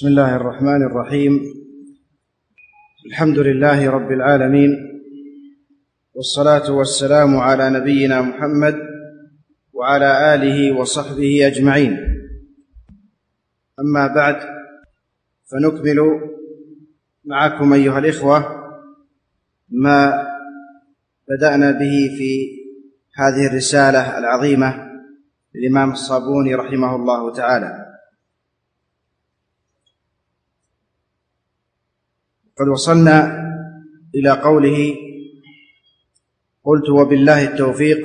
بسم الله الرحمن الرحيم. الحمد لله رب العالمين والصلاة والسلام على نبينا محمد وعلى آله وصحبه أجمعين. أما بعد فنكمل معكم أيها الإخوة ما بدأنا به في هذه الرسالة العظيمة للإمام الصابوني رحمه الله تعالى. قد وصلنا إلى قوله قلت وبالله التوفيق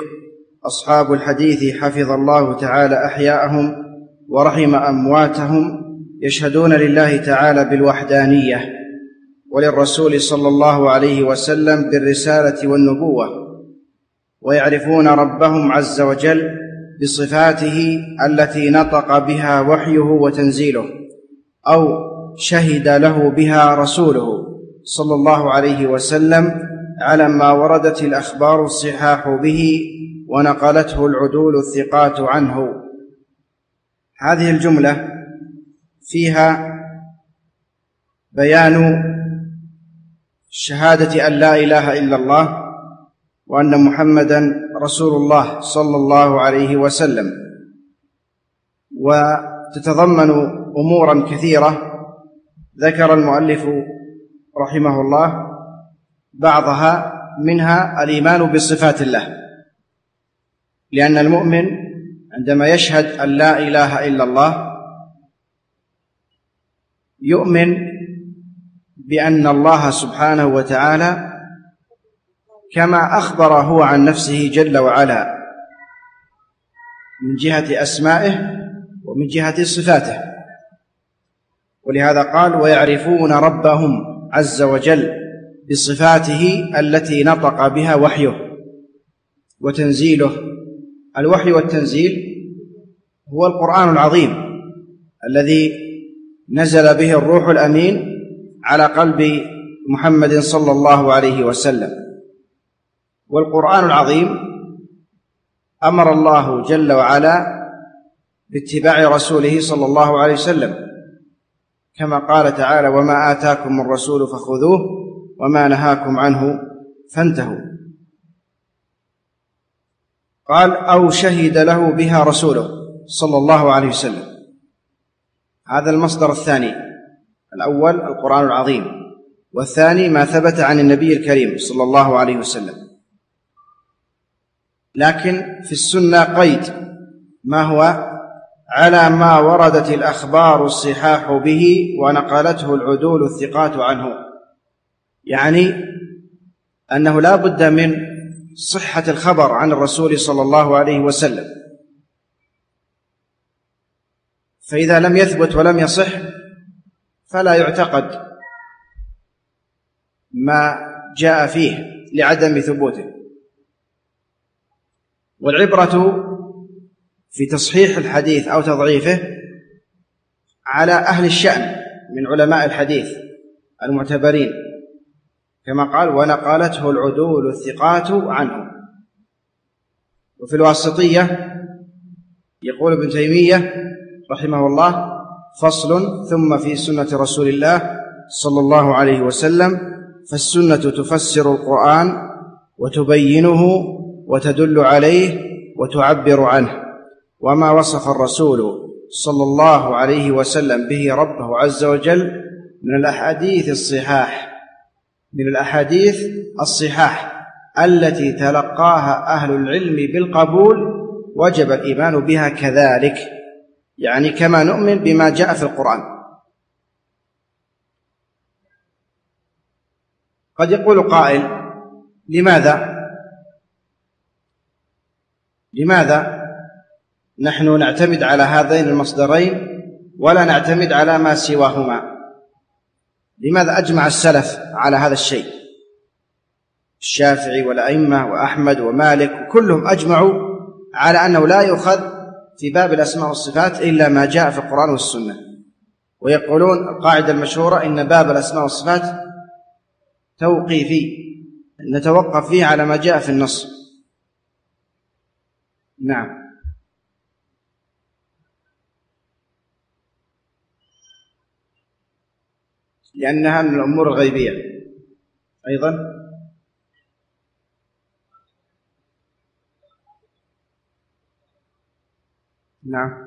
أصحاب الحديث حفظ الله تعالى أحياءهم ورحم أمواتهم يشهدون لله تعالى بالوحدانية وللرسول صلى الله عليه وسلم بالرسالة والنبوة ويعرفون ربهم عز وجل بصفاته التي نطق بها وحيه وتنزيله أو شهد له بها رسوله صلى الله عليه وسلم على ما وردت الأخبار الصحاح به ونقلته العدول الثقات عنه. هذه الجملة فيها بيان شهادة أن لا إله إلا الله وأن محمدا رسول الله صلى الله عليه وسلم. وتتضمن امورا كثيرة ذكر المؤلف رحمه الله بعضها منها الإيمان بصفات الله. لأن المؤمن عندما يشهد أن لا إله إلا الله يؤمن بأن الله سبحانه وتعالى كما أخبر هو عن نفسه جل وعلا من جهة أسمائه ومن جهة صفاته. ولهذا قال ويعرفون ربهم عز وجل بصفاته التي نطق بها وحيه وتنزيله. الوحي والتنزيل هو القرآن العظيم الذي نزل به الروح الأمين على قلب محمد صلى الله عليه وسلم. والقرآن العظيم أمر الله جل وعلا باتباع رسوله صلى الله عليه وسلم كما قال تعالى وما آتاكم الرسول فخذوه وما نهاكم عنه فانتهوا. قال أو شهد له بها رسوله صلى الله عليه وسلم. هذا المصدر الثاني. الأول القرآن العظيم. والثاني ما ثبت عن النبي الكريم صلى الله عليه وسلم. لكن في السنة قيد ما هو على ما وردت الأخبار الصحاح به ونقلته العدول الثقات عنه. يعني أنه لا بد من صحة الخبر عن الرسول صلى الله عليه وسلم. فإذا لم يثبت ولم يصح فلا يعتقد ما جاء فيه لعدم ثبوته. والعبرة في تصحيح الحديث أو تضعيفه على أهل الشأن من علماء الحديث المعتبرين. كما قال ونقلته العدول الثقات عنه. وفي الواسطية يقول ابن تيمية رحمه الله فصل ثم في سنة رسول الله صلى الله عليه وسلم فالسنة تفسر القرآن وتبينه وتدل عليه وتعبر عنه. وما وصف الرسول صلى الله عليه وسلم به ربه عز وجل من الأحاديث الصحاح من الأحاديث الصحاح التي تلقاها أهل العلم بالقبول وجب الإيمان بها كذلك يعني كما نؤمن بما جاء في القرآن. قد يقول قائل لماذا؟ لماذا؟ نحن نعتمد على هذين المصدرين ولا نعتمد على ما سواهما. لماذا أجمع السلف على هذا الشيء؟ الشافعي والأئمة وأحمد ومالك كلهم أجمعوا على أنه لا يؤخذ في باب الأسماء والصفات إلا ما جاء في القرآن والسنة. ويقولون القاعدة المشهورة إن باب الأسماء والصفات توقيفي نتوقف فيه على ما جاء في النص. نعم. لأنها من الأمور الغيبية. أيضا؟ نعم.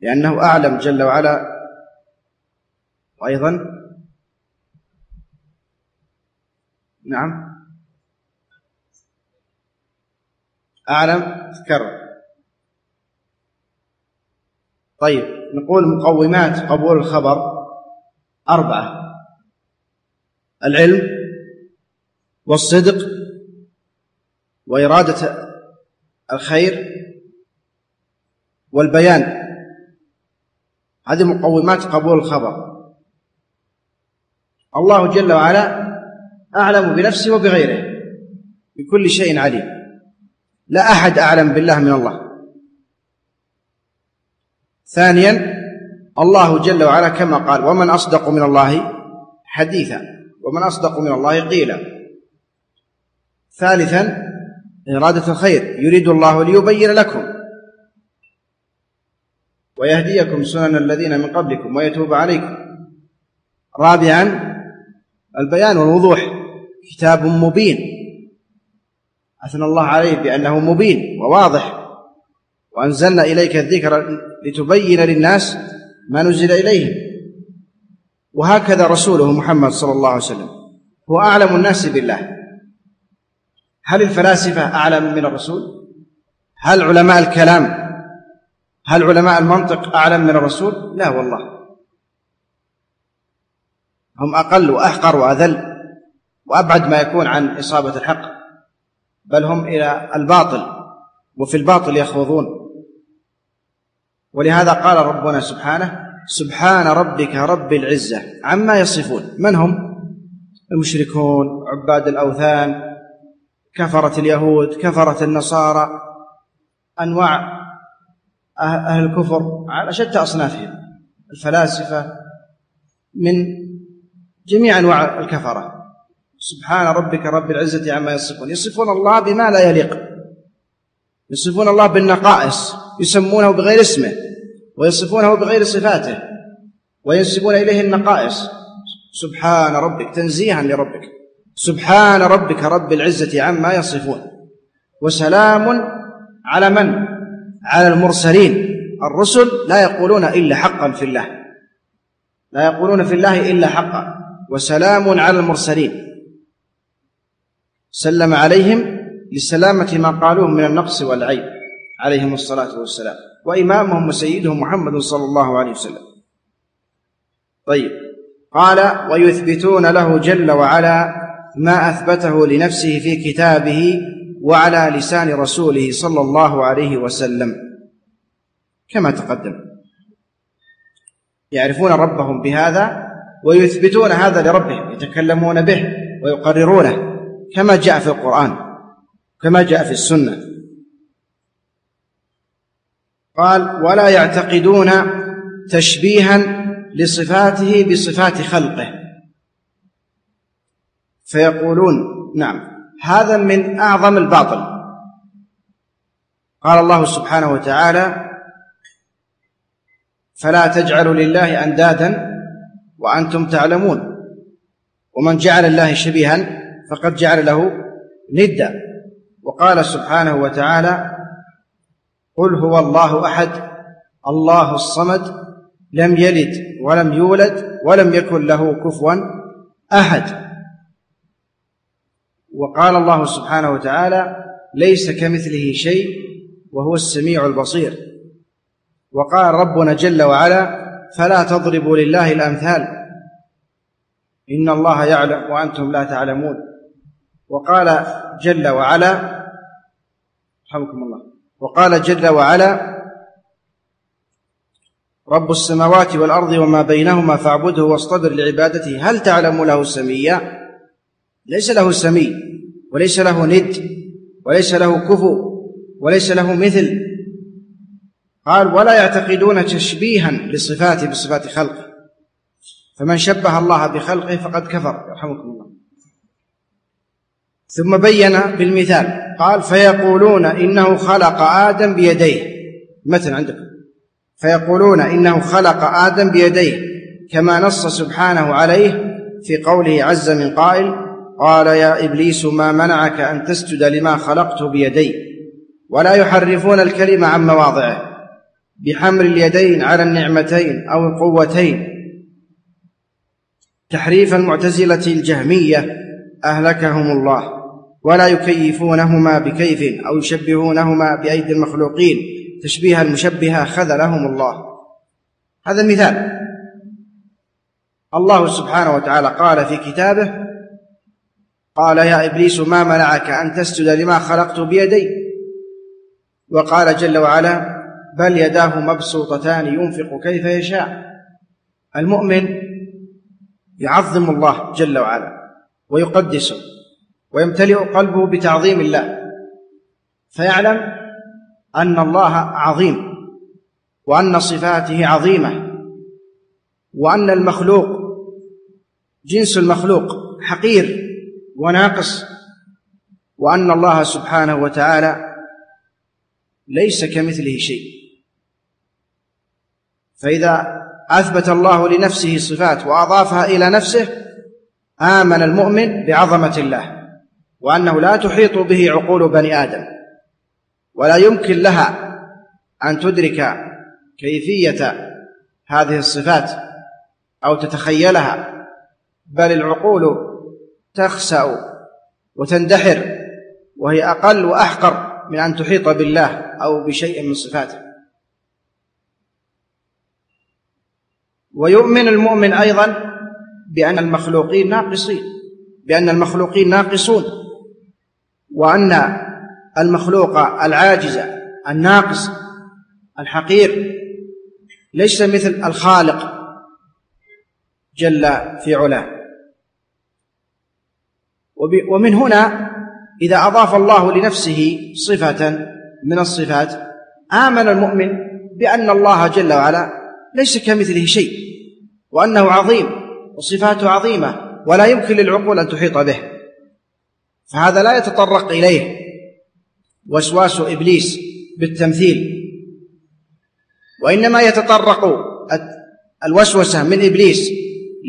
لأنه أعلم جل وعلا. وأيضا؟ نعم. أعلم؟ تكرر. طيب نقول مقومات قبول الخبر أربعة. العلم والصدق وإرادة الخير والبيان. هذه مقومات قبول الخبر. الله جل وعلا أعلم بنفسه وبغيره. بكل شيء عليم. لا أحد أعلم بالله من الله. ثانيا الله جل وعلا كما قال ومن أصدق من الله حديثا ومن أصدق من الله قيلا. ثالثا إرادة الخير يريد الله ليبين لكم ويهديكم سنن الذين من قبلكم ويتوب عليكم. رابعا البيان والوضوح كتاب مبين أثنى الله عليه بأنه مبين وواضح. وأنزلنا إليك الذكر لتبين للناس ما نزل إليهم. وهكذا رسوله محمد صلى الله عليه وسلم. هو أعلم الناس بالله. هل الفلاسفة أعلم من الرسول؟ هل علماء الكلام؟ هل علماء المنطق أعلم من الرسول؟ لا والله. هم أقل وأحقر وأذل وأبعد ما يكون عن إصابة الحق. بل هم إلى الباطل وفي الباطل يخوضون. ولهذا قال ربنا سبحانه سبحان ربك رب العزة عما يصفون. من هم؟ المشركون عباد الأوثان كفرة اليهود كفرة النصارى أنواع أهل الكفر على شتى أصنافهم. الفلاسفة من جميع أنواع الكفرة. سبحان ربك رب العزة عما يصفون. يصفون الله بما لا يليق. يصفون الله بالنقائص يسمونه بغير اسمه ويصفونه بغير صفاته وينسبون إليه النقائص. سبحان ربك تنزيها لربك. سبحان ربك رب العزة عما يصفون. وسلام على من؟ على المرسلين. الرسل لا يقولون إلا حقا في الله. لا يقولون في الله إلا حقا. وسلام على المرسلين. سلم عليهم لسلامة ما قالوه من النقص والعيب عليهم الصلاة والسلام. وإمامهم وسيدهم محمد صلى الله عليه وسلم. طيب. قال ويثبتون له جل وعلا ما أثبته لنفسه في كتابه وعلى لسان رسوله صلى الله عليه وسلم. كما تقدم. يعرفون ربهم بهذا ويثبتون هذا لربهم يتكلمون به ويقررونه. كما جاء في القرآن كما جاء في السنة. قال ولا يعتقدون تشبيها لصفاته بصفات خلقه. فيقولون نعم هذا من أعظم الباطل. قال الله سبحانه وتعالى فلا تجعلوا لله أندادا وأنتم تعلمون. ومن جعل الله شبيها فقد جعل له ندا وقال سبحانه وتعالى قل هو الله أحد الله الصمد لم يلد ولم يولد ولم يكن له كفوا أحد. وقال الله سبحانه وتعالى ليس كمثله شيء وهو السميع البصير. وقال ربنا جل وعلا فلا تضربوا لله الأمثال إن الله يعلم وأنتم لا تعلمون. وقال جل وعلا رحمكم الله وقال جل وعلا رب السماوات والأرض وما بينهما فاعبده واصطبر لعبادته. هل تعلم له سميا؟ ليس له سمي وليس له ند وليس له كفو وليس له مثل. قال ولا يعتقدون تشبيها لصفاته بصفات خلقه. فمن شبه الله بخلقه فقد كفر. يرحمكم الله. ثم بين بالمثال. قال فيقولون إنه خلق آدم بيديه. مثل عندكم فيقولون إنه خلق آدم بيديه. كما نص سبحانه عليه في قوله عز من قائل قال يا إبليس ما منعك أن تسجد لما خلقت بيدي؟ ولا يحرفون الكلمة عن مواضعه. بحمل اليدين على النعمتين أو القوتين. تحريف المعتزلة الجهمية أهلكهم الله. ولا يكيفونهما بكيف أو يشبهونهما بأيدي المخلوقين تشبيه المشبهة خذلهم الله. هذا مثال الله سبحانه وتعالى قال في كتابه قال يا إبليس ما منعك أن تسجد لما خلقت بيدي؟ وقال جل وعلا بل يداه مبسوطتان ينفق كيف يشاء. المؤمن يعظم الله جل وعلا ويقدسه. ويمتلئ قلبه بتعظيم الله. فيعلم أن الله عظيم وأن صفاته عظيمة وأن المخلوق جنس المخلوق حقير وناقص وأن الله سبحانه وتعالى ليس كمثله شيء. فإذا أثبت الله لنفسه صفات وأضافها إلى نفسه آمن المؤمن بعظمة الله. وأنه لا تحيط به عقول بني آدم ولا يمكن لها أن تدرك كيفية هذه الصفات أو تتخيلها بل العقول تخسأ وتندحر وهي أقل وأحقر من أن تحيط بالله أو بشيء من صفاته. ويؤمن المؤمن أيضا بأن المخلوقين ناقصين بأن المخلوقين ناقصون. وأن المخلوق العاجز الناقص الحقير ليس مثل الخالق جل في علاه. ومن هنا إذا أضاف الله لنفسه صفة من الصفات آمن المؤمن بأن الله جل وعلا ليس كمثله شيء وأنه عظيم وصفاته عظيمة ولا يمكن للعقول أن تحيط به. فهذا لا يتطرق إليه. وسواس إبليس بالتمثيل. وإنما يتطرق الوسوسة من إبليس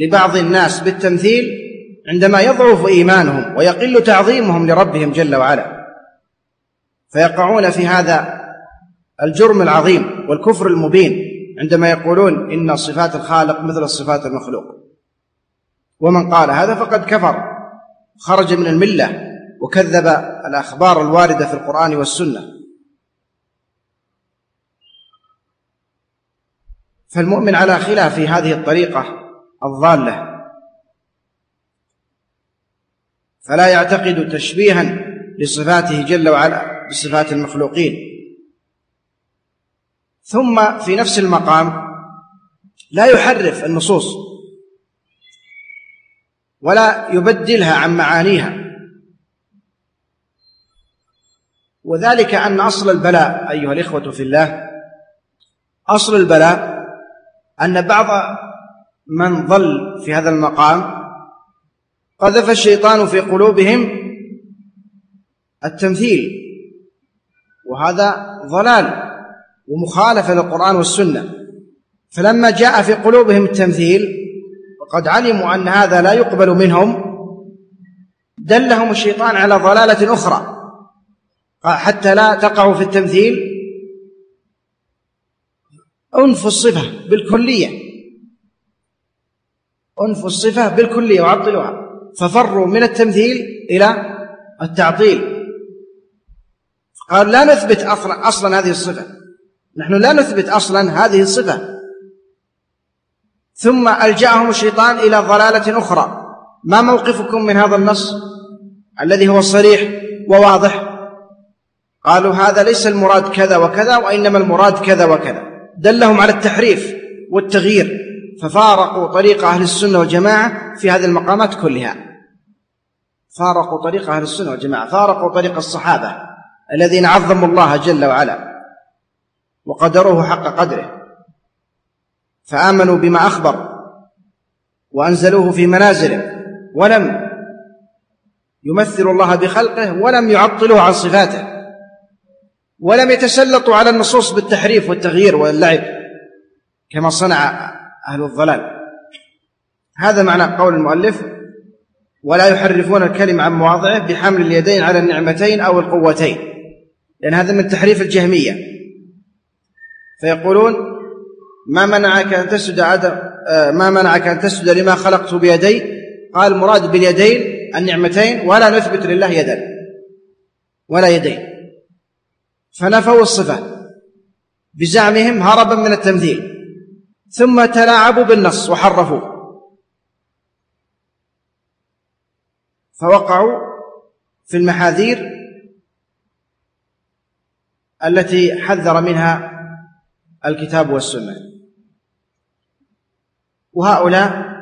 لبعض الناس بالتمثيل عندما يضعف إيمانهم ويقل تعظيمهم لربهم جل وعلا. فيقعون في هذا الجرم العظيم والكفر المبين عندما يقولون إن صفات الخالق مثل صفات المخلوق. ومن قال هذا فقد كفر. خرج من الملة وكذب الأخبار الواردة في القرآن والسنة. فالمؤمن على خلاف هذه الطريقة الضالة. فلا يعتقد تشبيها لصفاته جل وعلا بصفات المخلوقين. ثم في نفس المقام لا يحرف النصوص. ولا يبدلها عن معانيها. وذلك أن أصل البلاء أيها الإخوة في الله أصل البلاء أن بعض من ضل في هذا المقام قذف الشيطان في قلوبهم التمثيل وهذا ضلال ومخالفة للقرآن والسنة. فلما جاء في قلوبهم التمثيل وقد علموا أن هذا لا يقبل منهم دلهم الشيطان على ضلالة أخرى حتى لا تقعوا في التمثيل. أنفوا الصفة بالكلية أنفوا الصفة بالكلية وعطلوها ففروا من التمثيل إلى التعطيل. قال لا نثبت أصلا, أصلا هذه الصفة نحن لا نثبت أصلا هذه الصفة. ثم ألجأهم الشيطان إلى ضلالة أخرى. ما موقفكم من هذا النص الذي هو صريح وواضح؟ قالوا هذا ليس المراد كذا وكذا وإنما المراد كذا وكذا. دلهم على التحريف والتغيير ففارقوا طريق أهل السنة والجماعة في هذه المقامات كلها. فارقوا طريق أهل السنة والجماعة فارقوا طريق الصحابة الذين عظموا الله جل وعلا وقدروه حق قدره. فآمنوا بما أخبر وأنزلوه في منازله ولم يمثل الله بخلقه ولم يعطلوه عن صفاته ولم يتسلطوا على النصوص بالتحريف والتغيير واللعب كما صنع أهل الضلال. هذا معنى قول المؤلف ولا يحرفون الكلم عن مواضعه بحمل اليدين على النعمتين أو القوتين. لأن هذا من تحريف الجهمية. فيقولون ما منعك أن تسجد آه، ما منعك أن تسجد لما خلقت بيدي؟ قال المراد باليدين النعمتين ولا نثبت لله يدا ولا يدين. فنفوا الصفة بزعمهم هربا من التمثيل ثم تلاعبوا بالنص وحرفوه فوقعوا في المحاذير التي حذر منها الكتاب والسنة. وهؤلاء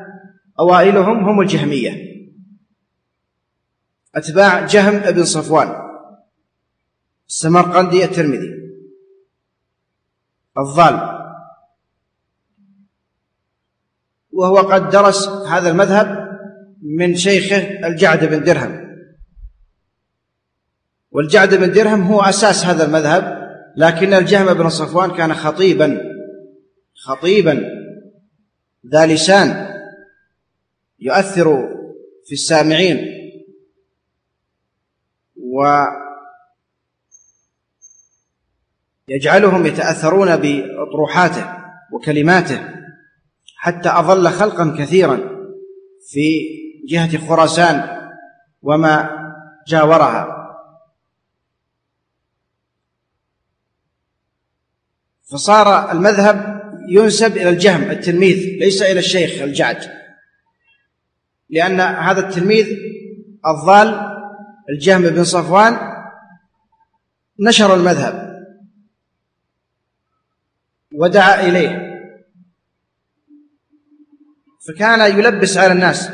أوائلهم هم الجهمية. أتباع جهم بن صفوان. السمرقندي الترمذي. الضال. وهو قد درس هذا المذهب من شيخه الجعد بن درهم. والجعد بن درهم هو أساس هذا المذهب. لكن الجهم بن صفوان كان خطيبا خطيبا ذا لسان يؤثر في السامعين. ويجعلهم يتأثرون بأطروحاته وكلماته حتى أضل خلقا كثيرا في جهة خراسان وما جاورها. فصار المذهب ينسب إلى الجهم التلميذ ليس إلى الشيخ الجعد. لأن هذا التلميذ الضال الجهم بن صفوان نشر المذهب ودعا إليه. فكان يلبس على الناس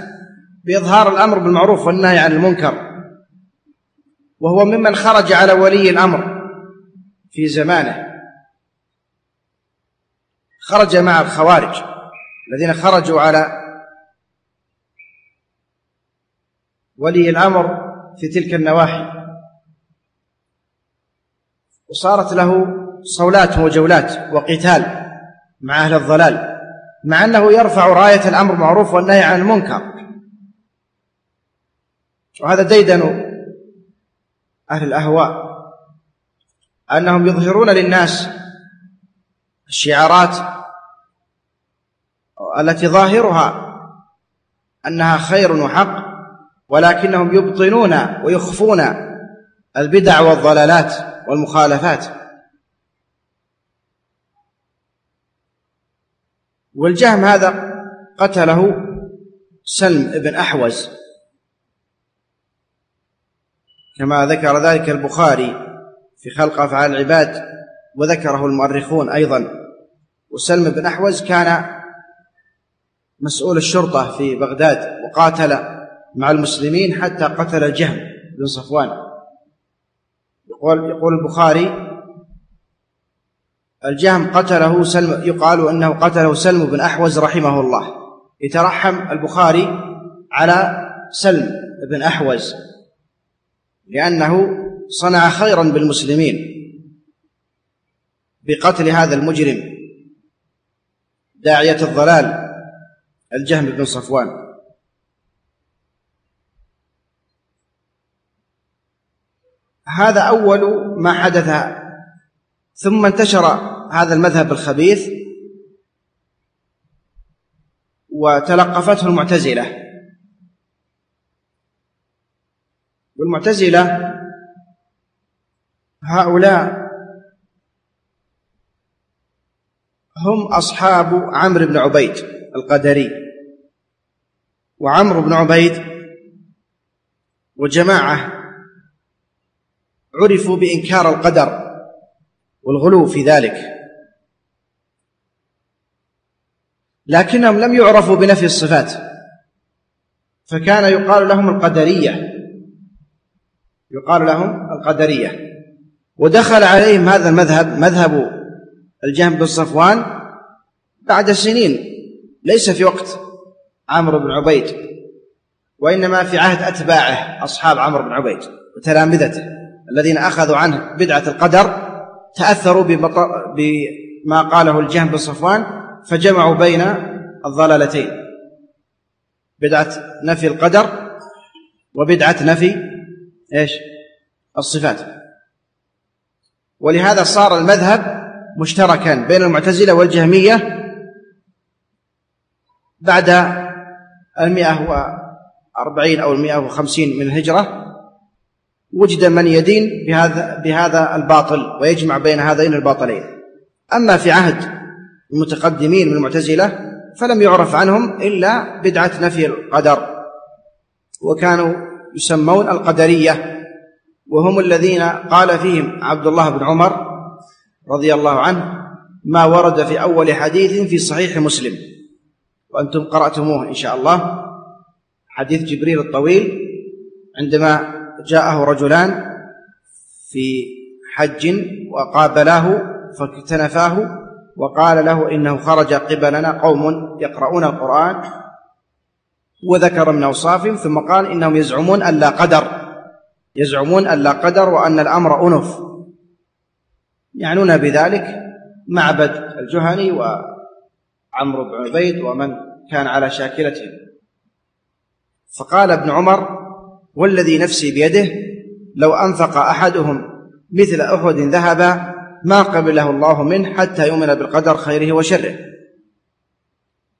بإظهار الأمر بالمعروف والنهي عن المنكر. وهو ممن خرج على ولي الأمر في زمانه. خرج مع الخوارج الذين خرجوا على ولي الأمر في تلك النواحي. وصارت له صولات وجولات وقتال مع أهل الضلال مع أنه يرفع راية الأمر بالمعروف والنهي عن المنكر. وهذا ديدن أهل الأهواء أنهم يظهرون للناس الشعارات التي ظاهرها أنها خير وحق ولكنهم يبطنون ويخفون البدع والضلالات والمخالفات. والجهم هذا قتله سلم بن أحوز. كما ذكر ذلك البخاري في خلق أفعال العباد وذكره المؤرخون أيضا. وسلم بن أحوز كان مسؤول الشرطة في بغداد وقاتل مع المسلمين حتى قتل الجهم بن صفوان. يقول يقول البخاري الجهم قتله سلم يقال أنه قتله سلم بن أحوز رحمه الله. يترحم البخاري على سلم بن أحوز لأنه صنع خيرا بالمسلمين بقتل هذا المجرم. داعية الضلال. الجهم بن صفوان. هذا أول ما حدث ثم انتشر هذا المذهب الخبيث وتلقفته المعتزلة. والمعتزلة هؤلاء هم أصحاب عمرو بن عبيد. القدري وعمرو بن عبيد وجماعة عرفوا بإنكار القدر والغلو في ذلك. لكنهم لم يعرفوا بنفي الصفات فكان يقال لهم القدرية يقال لهم القدرية. ودخل عليهم هذا المذهب مذهب الجهم بن صفوان بعد سنين. ليس في وقت عمرو بن عبيد وإنما في عهد أتباعه أصحاب عمرو بن عبيد وتلامذته الذين أخذوا عنه بدعة القدر تأثروا بما قاله الجهم بن صفوان فجمعوا بين الضلالتين بدعة نفي القدر وبدعة نفي إيش؟ الصفات ولهذا صار المذهب مشتركا بين المعتزلة والجهمية بعد المئة وأربعين أو المئة وخمسين من الهجرة وجد من يدين بهذا بهذا الباطل ويجمع بين هذين الباطلين. أما في عهد المتقدمين من المعتزلة فلم يعرف عنهم إلا بدعة نفي القدر وكانوا يسمون القدرية وهم الذين قال فيهم عبد الله بن عمر رضي الله عنه ما ورد في أول حديث في صحيح مسلم. وأنتم قرأتموه إن شاء الله. حديث جبريل الطويل. عندما جاءه رجلان في حج وقابلاه فاكتنفاه وقال له إنه خرج قبلنا قوم يقرؤون القرآن وذكر من أوصافهم ثم قال إنهم يزعمون أن لا قدر يزعمون أن لا قدر وأن الأمر أنف. يعنون بذلك معبد الجهني وعمرو بن عبيد ومن كان على شاكلتهم فقال ابن عمر والذي نفسي بيده لو أنفق أحدهم مثل أحد ذهبا ما قبله الله منه حتى يؤمن بالقدر خيره وشره.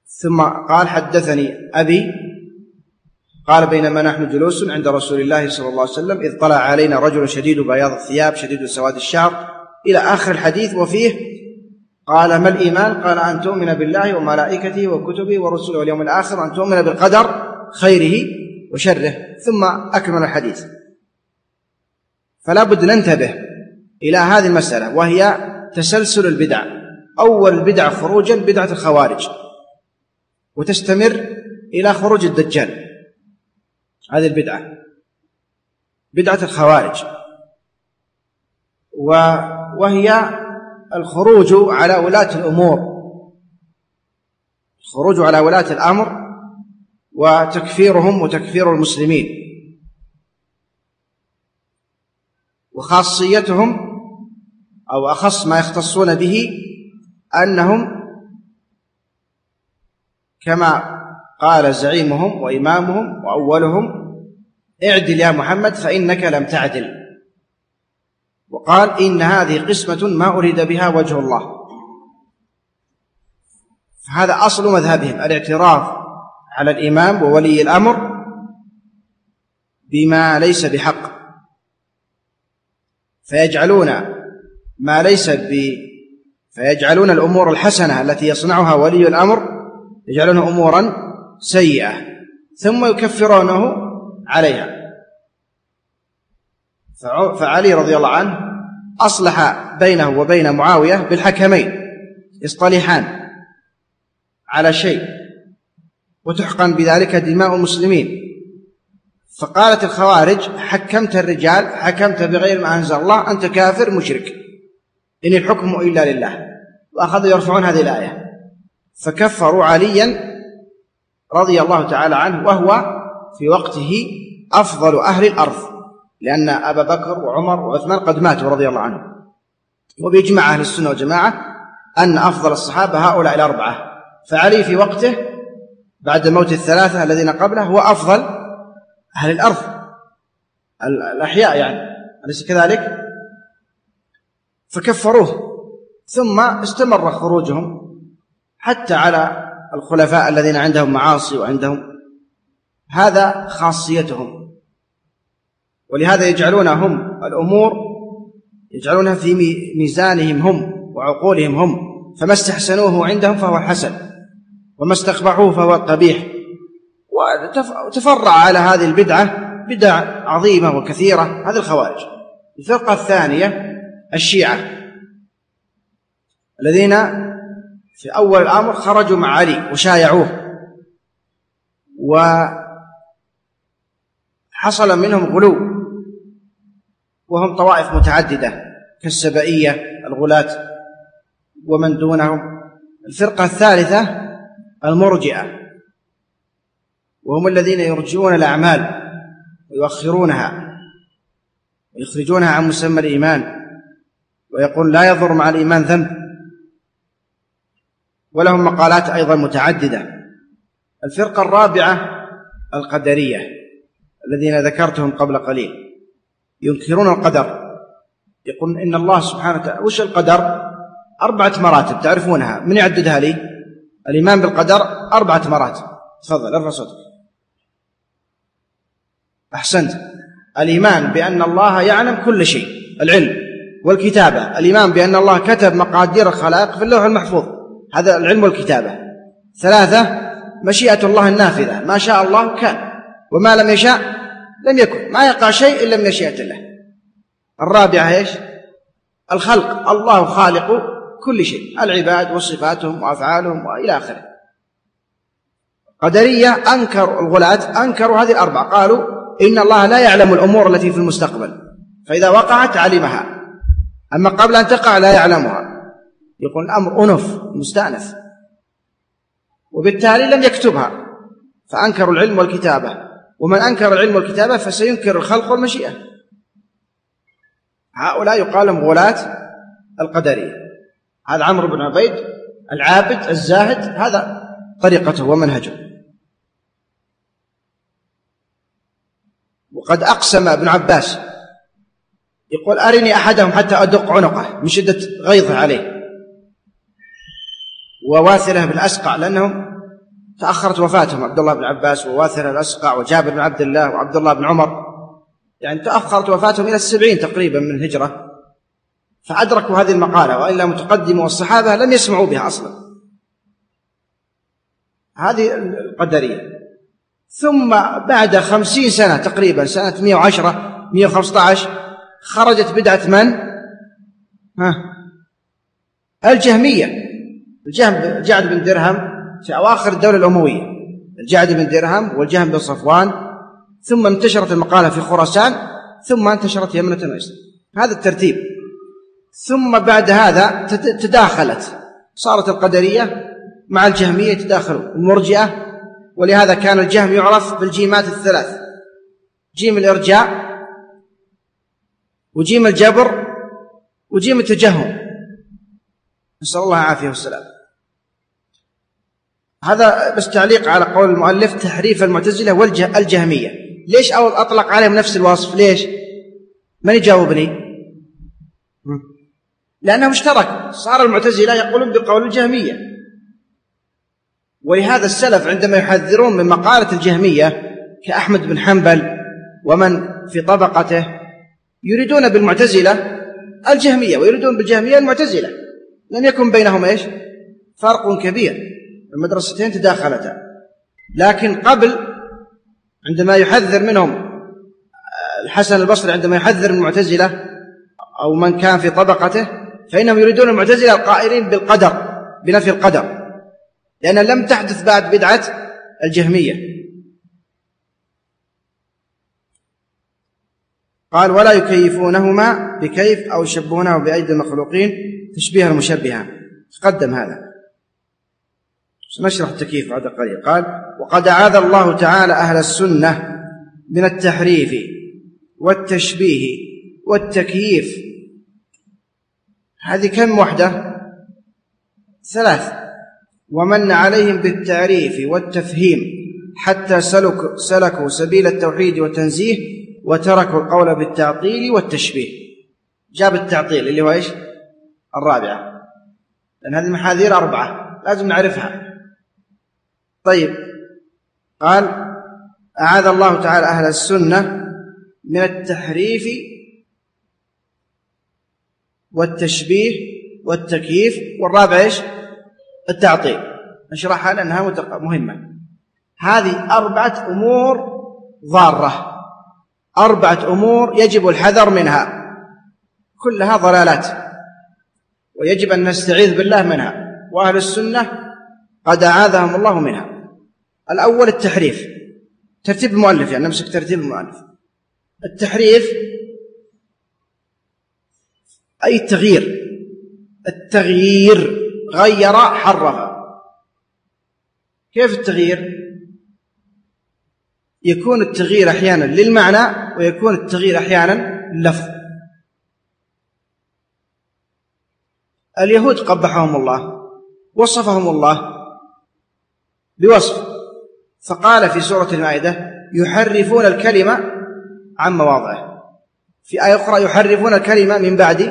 ثم قال حدثني أبي قال بينما نحن جلوس عند رسول الله صلى الله عليه وسلم إذ طلع علينا رجل شديد بياض الثياب شديد سواد الشعر. إلى آخر الحديث وفيه قال ما الإيمان؟ قال أن تؤمن بالله وملائكته وكتبه ورسله واليوم الآخر وأن تؤمن بالقدر خيره وشره. ثم أكمل الحديث. فلا بد ننتبه إلى هذه المسألة وهي تسلسل البدع. أول البدع خروجا بدعة الخوارج وتستمر إلى خروج الدجال. هذه البدعة بدعة الخوارج. وهي الخروج على ولاة الأمور. الخروج على ولاة الأمر وتكفيرهم وتكفير المسلمين. وخاصيتهم أو أخص ما يختصون به أنهم كما قال زعيمهم وإمامهم وأولهم اعدل يا محمد فإنك لم تعدل. وقال إن هذه قسمة ما أريد بها وجه الله. فهذا أصل مذهبهم الاعتراف على الإمام وولي الأمر بما ليس بحق. فيجعلون ما ليس ب فيجعلون الأمور الحسنة التي يصنعها ولي الأمر يجعلونها أمورا سيئة ثم يكفرونه عليها. فعلي رضي الله عنه أصلح بينه وبين معاوية بالحكمين يصطلحان على شيء وتحقن بذلك دماء المسلمين. فقالت الخوارج حكمت الرجال حكمت بغير ما أنزل الله أنت كافر مشرك. إن الحكم إلا لله. وأخذوا يرفعون هذه الآية. فكفروا عليا رضي الله تعالى عنه وهو في وقته أفضل أهل الأرض. لأن أبا بكر وعمر وعثمان قد ماتوا رضي الله عنهم. وبإجماع أهل السنة والجماعة أن أفضل الصحابة هؤلاء الأربعة. فعلي في وقته بعد موت الثلاثة الذين قبله هو أفضل أهل الأرض. الأحياء يعني. أليس كذلك؟ فكفروه. ثم استمر خروجهم حتى على الخلفاء الذين عندهم معاصي وعندهم. هذا خاصيتهم. ولهذا يجعلون هم الأمور يجعلونها في ميزانهم هم وعقولهم هم فما استحسنوه عندهم فهو الحسن وما استقبحوه فهو القبيح وتفرع على هذه البدعة بدع عظيمة وكثيرة هذه الخوارج. الفرقة الثانية الشيعة الذين في أول الأمر خرجوا مع علي وشايعوه. وحصل منهم غلو. وهم طوائف متعددة كالسبئية الغلاة ومن دونهم. الفرقة الثالثة المرجئة وهم الذين يرجعون الأعمال ويؤخرونها ويخرجونها عن مسمى الإيمان ويقول لا يضر مع الإيمان ذنب. ولهم مقالات أيضا متعددة. الفرقة الرابعة القدرية الذين ذكرتهم قبل قليل. ينكرون القدر. يقول إن الله سبحانه وتعالى وش القدر؟ أربعة مراتب تعرفونها؟ من يعددها لي؟ الإيمان بالقدر أربعة مراتب. تفضل ارفع صوتك. أحسنت. الإيمان بأن الله يعلم كل شيء العلم والكتابة. الإيمان بأن الله كتب مقادير الخلائق في اللوح المحفوظ. هذا العلم والكتابة. ثلاثة مشيئة الله النافذة. ما شاء الله كان. وما لم يشاء لم يكن ما يقع شيء إلا من مشيئة الله. الرابعة إيش؟ الخلق. الله خالق كل شيء العباد وصفاتهم وأفعالهم وإلى آخره. قدرية أنكروا الغلاة أنكروا هذه الأربعة. قالوا إن الله لا يعلم الأمور التي في المستقبل فإذا وقعت علمها. أما قبل أن تقع لا يعلمها. يقول الأمر أنف مستأنف. وبالتالي لم يكتبها فأنكروا العلم والكتابة. ومن أنكر العلم والكتابة فسينكر الخلق والمشيئة. هؤلاء يقال لهم غلاة القدرية. هذا عمرو بن عبيد العابد الزاهد هذا طريقته ومنهجه. وقد أقسم ابن عباس. يقول أرني أحدهم حتى أدق عنقه من شدة غيظه عليه. وواثرة بن أسقع لأنهم تأخرت وفاتهم عبد الله بن عباس وواثرة الأسقع وجابر بن عبد الله وعبد الله بن عمر. يعني تأخرت وفاتهم إلى السبعين تقريبا من الهجرة. فأدركوا هذه المقالة وإلا متقدموا الصحابة لم يسمعوا بها أصلا. هذه القدرية. ثم بعد خمسين سنة تقريبا سنة 110 115 خرجت بدعة من؟ ها؟ الجهمية. الجهم جعد بن درهم في أواخر الدولة الأموية الجعد بن درهم والجهم بن صفوان ثم انتشرت المقالة في خراسان ثم انتشرت يمنة ويسرا هذا الترتيب. ثم بعد هذا تداخلت. صارت القدرية مع الجهمية تداخلوا المرجئة ولهذا كان الجهم يعرف بالجيمات الثلاث. جيم الإرجاء وجيم الجبر وجيم التجهم. نسأل الله العافية والسلام. هذا بس تعليق على قول المؤلف تحريف المعتزلة والجهمية ليش أطلق عليهم نفس الوصف؟ ليش؟ من يجاوبني؟ لأنهم اشتركوا. صار المعتزلة يقولون بقول الجهمية. ولهذا السلف عندما يحذرون من مقالة الجهمية كأحمد بن حنبل ومن في طبقته يريدون بالمعتزلة الجهمية ويريدون بالجهمية المعتزلة. لم يكن بينهم إيش؟ فرق كبير. المدرستين تداخلتا. لكن قبل عندما يحذر منهم الحسن البصري عندما يحذر من المعتزلة أو من كان في طبقته فإنهم يريدون المعتزلة القائلين بالقدر بنفي القدر. لأن لم تحدث بعد بدعة الجهمية. قال ولا يكيفونهما بكيف أو يشبهونه بأيدي المخلوقين. تشبيه المشبهة. تقدم هذا. سنشرح التكييف بعد قليل. قال وقد أعاذ الله تعالى أهل السنة من التحريف والتشبيه والتكييف. هذه كم وحدة؟ ثلاث. ومن عليهم بالتعريف والتفهيم حتى سلك سلكوا سبيل التوحيد والتنزيه وتركوا القول بالتعطيل والتشبيه. جاب التعطيل اللي هو إيش؟ الرابعة. لأن هذه المحاذير أربعة لازم نعرفها. طيب. قال أعاذ الله تعالى أهل السنة من التحريف والتشبيه والتكييف والرابع إيش؟ التعطيل. نشرحها لأنها مهمة. هذه أربعة أمور ضارة. أربعة أمور يجب الحذر منها. كلها ضلالات. ويجب أن نستعيذ بالله منها. وأهل السنة قد أعاذهم الله منها. الأول التحريف. ترتيب المؤلف يعني نمسك ترتيب المؤلف. التحريف أي التغيير. التغيير غير حرف. كيف التغيير؟ يكون التغيير أحيانا للمعنى ويكون التغيير أحيانا لللفظ. اليهود قبحهم الله وصفهم الله بوصف. فقال في سورة المائدة يحرفون الكلمة عن مواضعه. في آية أخرى يحرفون الكلمة من بعد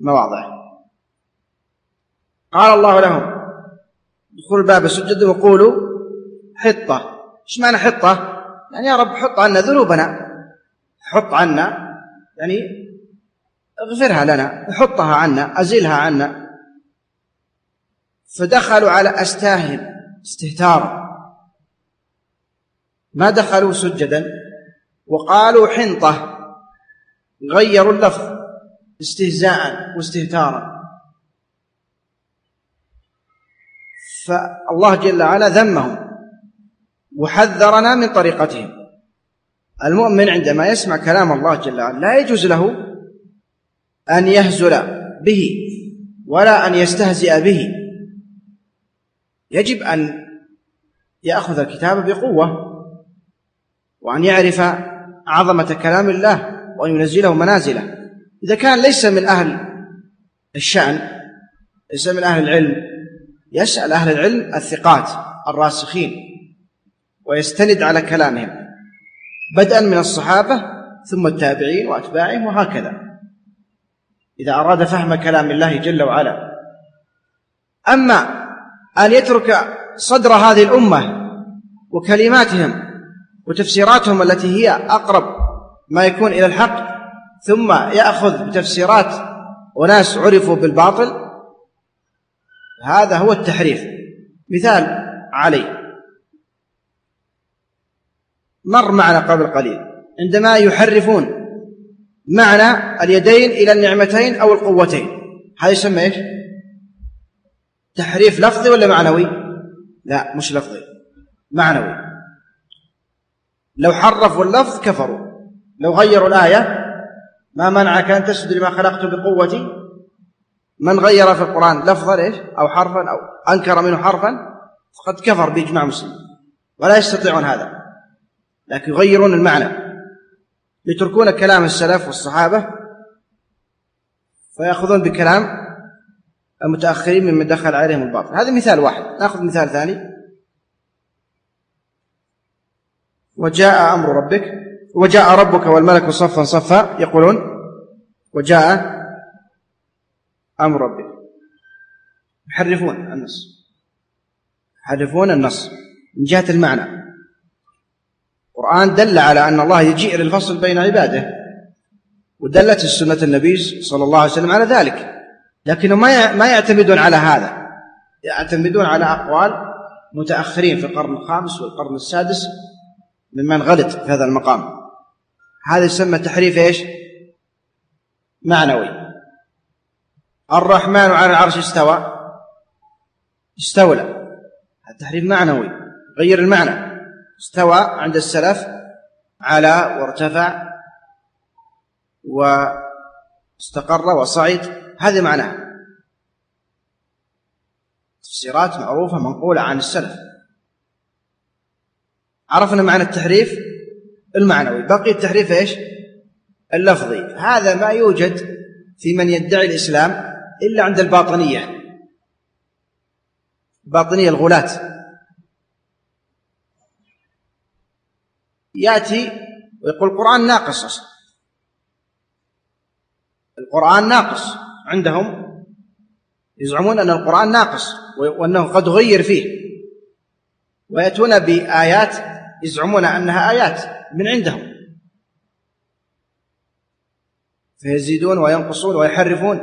مواضعه. قال الله لهم ادخلوا الباب سجدا وقولوا حطة. إيش معنى حطة؟ يعني يا رب حط عنا ذنوبنا. حط عنا يعني اغفرها لنا حطها عنا أزلها عنا. فدخلوا على أستاهل. استهتارا ما دخلوا سجدا وقالوا حنطة غيروا اللفظ استهزاء واستهتارا. فالله جل وعلا ذمهم وحذرنا من طريقتهم. المؤمن عندما يسمع كلام الله جل وعلا لا يجوز له أن يهزل به ولا أن يستهزئ به. يجب أن يأخذ الكتاب بقوة وأن يعرف عظمة كلام الله وأن ينزله منازله. إذا كان ليس من أهل الشأن ليس من أهل العلم يسأل أهل العلم الثقات الراسخين ويستند على كلامهم بدءا من الصحابة ثم التابعين وأتباعهم وهكذا. إذا أراد فهم كلام الله جل وعلا. أما أن يترك صدر هذه الأمة وكلماتهم وتفسيراتهم التي هي أقرب ما يكون إلى الحق ثم يأخذ بتفسيرات وناس عرفوا بالباطل هذا هو التحريف. مثال علي. مر معنا قبل قليل. عندما يحرفون معنى اليدين إلى النعمتين أو القوتين هذا يسمى إيش؟ تحريف لفظي ولا معنوي؟ لا مش لفظي معنوي. لو حرفوا اللفظ كفروا. لو غيروا الآية ما منعك أن تسجد لما خلقت بقوتي؟ من غير في القرآن لفظا إيش؟ أو حرفا أو أنكر منه حرفا فقد كفر بإجماع مسلم. ولا يستطيعون هذا. لكن يغيرون المعنى. يتركون كلام السلف والصحابة فيأخذون بكلام المتأخرين ممن دخل عليهم الباطل. هذا مثال واحد. نأخذ مثال ثاني. وجاء أمر ربك وجاء ربك والملك صفا صفا يقولون وجاء أمر ربك. يحرفون النص. يحرفون النص من جهة المعنى. القرآن دل على أن الله يجيء للفصل بين عباده ودلت السنة النبي صلى الله عليه وسلم على ذلك. لكنهم ما ما يعتمدون على هذا. يعتمدون على أقوال متأخرين في القرن الخامس والقرن السادس ممن غلط في هذا المقام. هذا يسمى تحريف إيش؟ معنوي. الرحمن على العرش استوى. استولى. التحريف معنوي. غير المعنى. استوى عند السلف على وارتفع واستقر وصعد. هذا معناه. تفسيرات معروفة منقولة عن السلف. عرفنا معنى التحريف؟ المعنوي. بقي التحريف إيش؟ اللفظي. هذا ما يوجد في من يدعي الإسلام إلا عند الباطنية. الباطنية الغلاة. يأتي ويقول القرآن ناقص أصلا. القرآن ناقص. عندهم يزعمون أن القرآن ناقص وأنه قد غير فيه. ويأتون بآيات يزعمون أنها آيات من عندهم. فيزيدون وينقصون ويحرفون.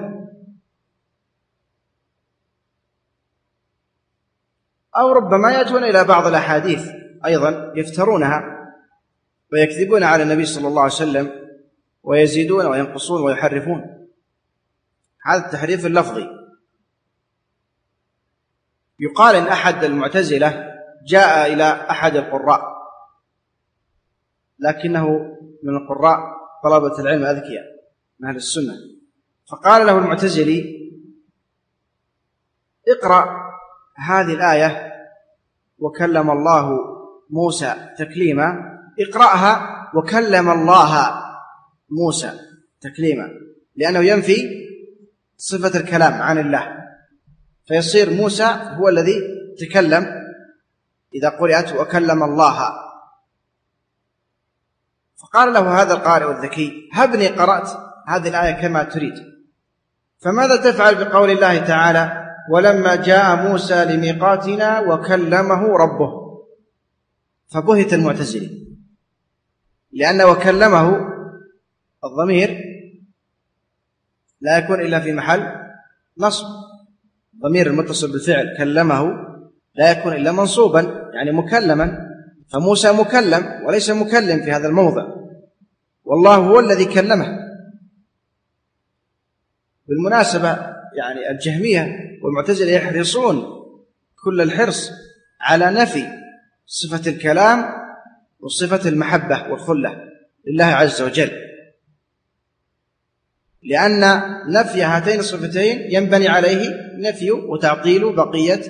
أو ربما يأتون إلى بعض الأحاديث أيضا يفترونها ويكذبون على النبي صلى الله عليه وسلم ويزيدون وينقصون ويحرفون. هذا التحريف اللفظي. يقال إن أحد المعتزلة جاء إلى أحد القراء لكنه من القراء طلبة العلم أذكياء من أهل السنة. فقال له المعتزلي اقرأ هذه الآية وكلم الله موسى تكليما اقرأها وكلم الله موسى تكليما لأنه ينفي صفة الكلام عن الله. فيصير موسى هو الذي تكلم. إذا قرأت وكلم الله. فقال له هذا القارئ الذكي هبني قرأت هذه الآية كما تريد. فماذا تفعل بقول الله تعالى؟ ولما جاء موسى لميقاتنا وكلمه ربه. فبهت المعتزلي لأن وكلمه الضمير لا يكون إلا في محل نصب. ضمير المتصل بالفعل كلمه لا يكون إلا منصوبا يعني مكلما. فموسى مكلم وليس مكلم في هذا الموضع. والله هو الذي كلمه. بالمناسبة يعني الجهمية والمعتزلة يحرصون كل الحرص على نفي صفة الكلام وصفة المحبة والخلة لله عز وجل. لأن نفي هاتين الصفتين ينبني عليه نفي وتعطيل بقية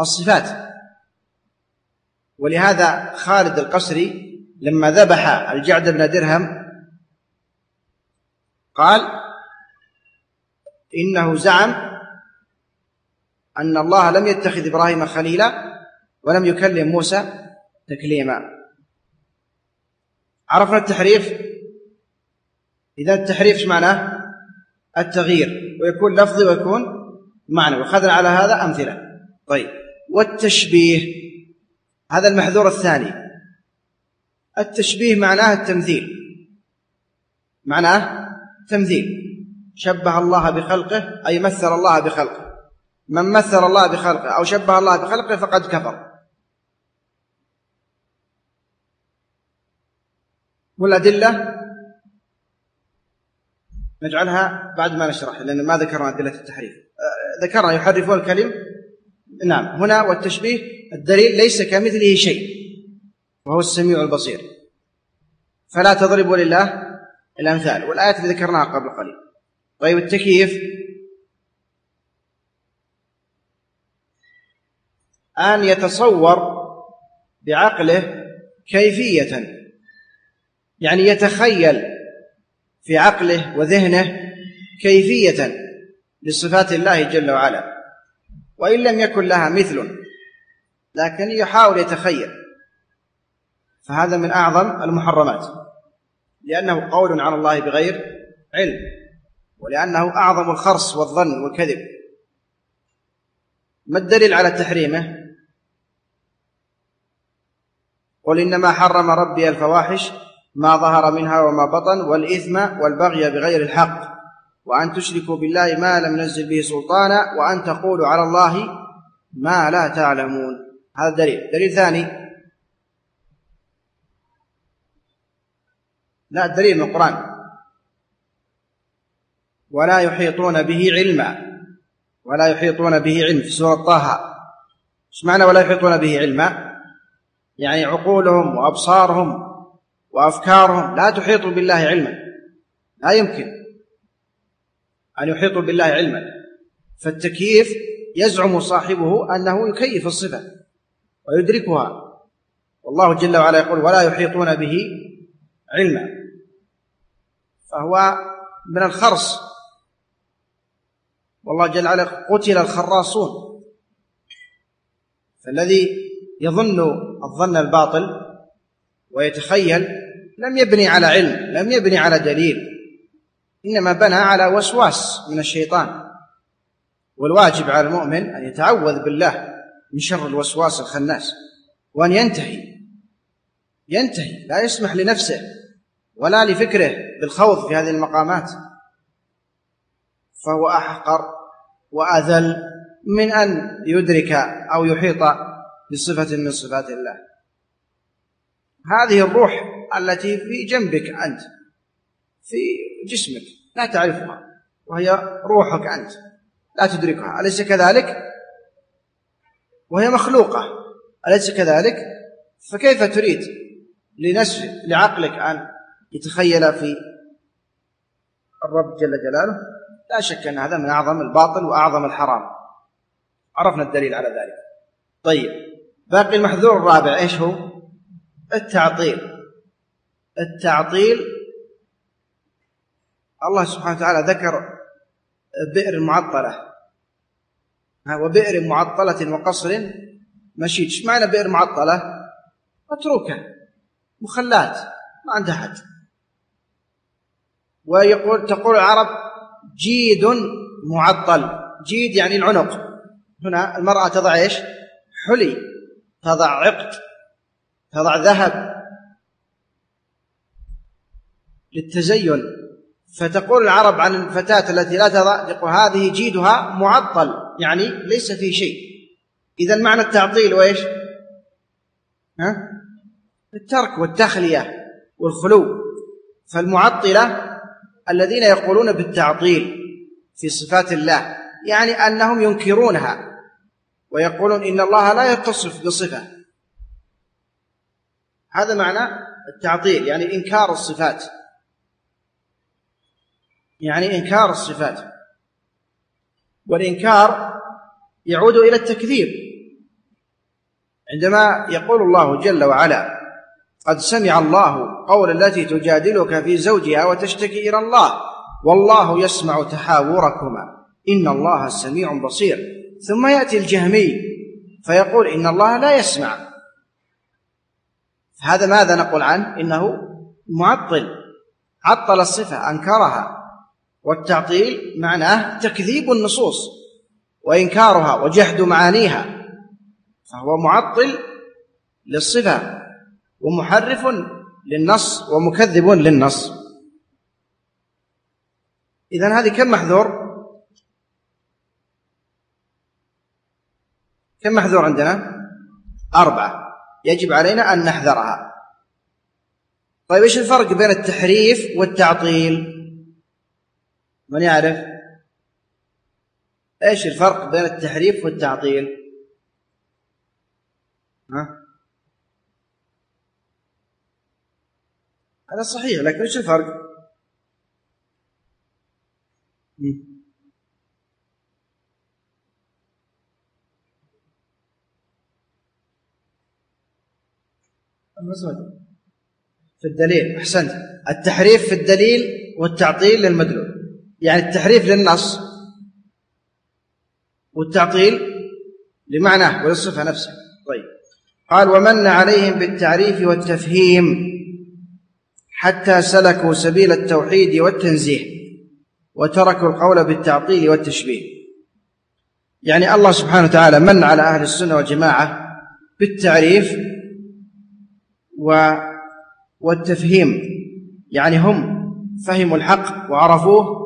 الصفات. ولهذا خالد القسري لما ذبح الجعد بن درهم قال إنه زعم أن الله لم يتخذ إبراهيم خليلا ولم يكلم موسى تكليما. عرفنا التحريف؟ إذا التحريف إيش معناه؟ التغيير ويكون لفظي ويكون معنوي. وأخذنا على هذا أمثلة. طيب والتشبيه هذا المحذور الثاني. التشبيه معناه التمثيل. معناه تمثيل. شبه الله بخلقه أي مثل الله بخلقه. من مثل الله بخلقه أو شبه الله بخلقه فقد كفر. والأدلة نجعلها بعد ما نشرح لأن ما ذكرنا أدلة التحريف. أه، ذكرنا يحرفون الكلم. نعم هنا والتشبيه الدليل ليس كمثله شيء وهو السميع البصير. فلا تضربوا لله الأمثال. والآية التي ذكرناها قبل قليل. طيب التكييف. أن يتصور بعقله كيفية يعني يتخيل في عقله وذهنه كيفية لصفات الله جل وعلا. وإن لم يكن لها مثل لكن يحاول يتخيل. فهذا من أعظم المحرمات. لأنه قول على الله بغير علم ولأنه أعظم الخرص والظن والكذب. ما الدليل على تحريمه؟ قل إنما حرم ربي الفواحش ما ظهر منها وما بطن والإثم والبغي بغير الحق وأن تشركوا بالله ما لم ينزل به سلطانا وأن تقولوا على الله ما لا تعلمون. هذا دليل. دليل ثاني. لا الدليل من القرآن. ولا يحيطون به علما. ولا يحيطون به علم في سورة طه. إيش معنى ولا يحيطون به علما؟ يعني عقولهم وأبصارهم وأفكارهم لا تحيط بالله علما. لا يمكن أن يحيطوا بالله علما. فالتكييف يزعم صاحبه أنه يكيف الصفة ويدركها. والله جل وعلا يقول ولا يحيطون به علما. فهو من الخرص. والله جل وعلا قتل الخراصون. فالذي يظن الظن الباطل ويتخيل لم يبني على علم لم يبني على دليل إنما بنى على وسواس من الشيطان. والواجب على المؤمن أن يتعوذ بالله من شر الوسواس الخناس وأن ينتهي ينتهي لا يسمح لنفسه ولا لفكره بالخوض في هذه المقامات. فهو أحقر وأذل من أن يدرك أو يحيط بصفة من صفات الله. هذه الروح التي في جنبك أنت في جسمك لا تعرفها وهي روحك أنت لا تدركها. أليس كذلك؟ وهي مخلوقة. أليس كذلك؟ فكيف تريد لنسف لعقلك أن يتخيل في الرب جل جلاله؟ لا شك أن هذا من أعظم الباطل وأعظم الحرام. عرفنا الدليل على ذلك. طيب باقي المحذور الرابع إيش هو؟ التعطيل. التعطيل. الله سبحانه وتعالى ذكر بئر معطلة. وبئر معطلة وقصر مشيد. إيش معنى بئر معطلة؟ متروكة مخلات ما عندها حد. ويقول تقول العرب جيد معطل. جيد يعني العنق. هنا المرأة تضع إيش؟ حلي تضع عقد تضع ذهب. للتزين. فتقول العرب عن الفتاة التي لا تضع هذه جيدها معطل يعني ليس في شيء. إذا معنى التعطيل وإيش؟ ها؟ الترك والتخلية والخلو. فالمعطلة الذين يقولون بالتعطيل في صفات الله يعني أنهم ينكرونها ويقولون إن الله لا يتصف بصفة. هذا معنى التعطيل يعني إنكار الصفات. يعني إنكار الصفات. والإنكار يعود إلى التكذيب. عندما يقول الله جل وعلا قد سمع الله قول التي تجادلك في زوجها وتشتكي إلى الله والله يسمع تحاوركما. إن الله سميع بصير. ثم يأتي الجهمي فيقول إن الله لا يسمع. هذا ماذا نقول عنه؟ إنه معطل. عطل الصفة أنكرها. والتعطيل معناه تكذيب النصوص وإنكارها وجحد معانيها فهو معطل للصفة ومحرف للنص ومكذب للنص. إذا هذه كم محذور؟ كم محذور عندنا؟ أربعة. يجب علينا أن نحذرها. طيب إيش الفرق بين التحريف والتعطيل؟ من يعرف؟ إيش الفرق بين التحريف والتعطيل؟ ها؟ هذا صحيح لكن إيش الفرق؟ في الدليل أحسنت. التحريف في الدليل والتعطيل للمدلول. يعني التحريف للنص والتعطيل لمعناه وللصفة نفسها. طيب. قال ومن عليهم بالتعريف والتفهيم حتى سلكوا سبيل التوحيد والتنزيه وتركوا القول بالتعطيل والتشبيه. يعني الله سبحانه وتعالى من على أهل السنة والجماعة بالتعريف والتفهيم. يعني هم فهموا الحق وعرفوه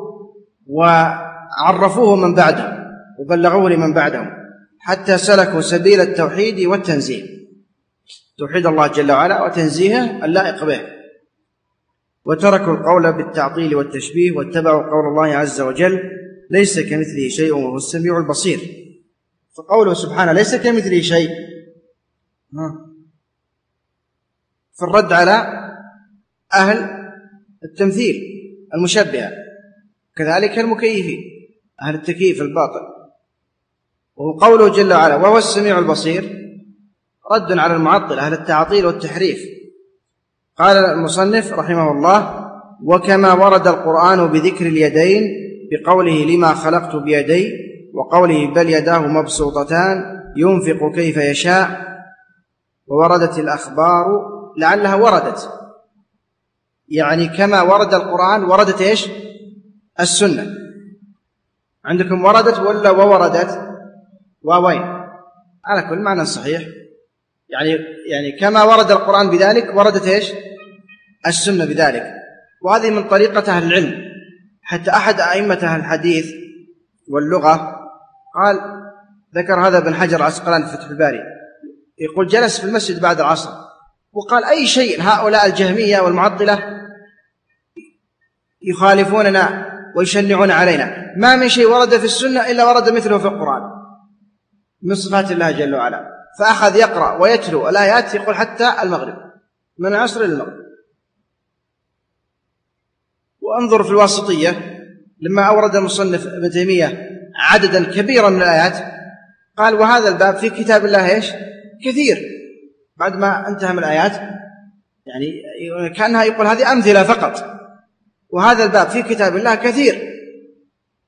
وعرفوه من بعدهم وبلغوه لمن بعدهم حتى سلكوا سبيل التوحيد والتنزيه. توحيد الله جل وعلا وتنزيهه اللائق به. وتركوا القول بالتعطيل والتشبيه واتبعوا قول الله عز وجل ليس كمثله شيء وهو السميع البصير. فقوله سبحانه ليس كمثله شيء. في الرد على أهل التمثيل المشبهة. كذلك المكيفين أهل التكييف الباطل. وهو قوله جل وعلا وهو السميع البصير رد على المعطل أهل التعطيل والتحريف. قال المصنف رحمه الله وكما ورد القرآن بذكر اليدين بقوله لما خلقت بيدي وقوله بل يداه مبسوطتان ينفق كيف يشاء. ووردت الأخبار لعلها وردت. يعني كما ورد القرآن وردت إيش؟ السنة. عندكم وردت ولا ووردت؟ ووين على كل معنى صحيح. يعني يعني كما ورد القرآن بذلك وردت إيش؟ السنة بذلك. وهذه من طريقة أهل العلم. حتى أحد أئمة أهل الحديث واللغة قال ذكر هذا ابن حجر العسقلاني في فتح الباري. يقول جلس في المسجد بعد العصر وقال أي شيء هؤلاء الجهمية والمعطلة يخالفوننا ويشنعون علينا. ما من شيء ورد في السنة إلا ورد مثله في القرآن. من صفات الله جل وعلا. فأخذ يقرأ ويتلو الآيات يقول حتى المغرب. من العصر إلى المغرب. وانظر في الواسطية. لما أورد المصنف ابن تيمية عددا كبيرا من الآيات قال وهذا الباب في كتاب الله إيش؟ كثير. بعد ما انتهى من الآيات يعني كأنها يقول هذه أمثلة فقط. وهذا الباب في كتاب الله كثير.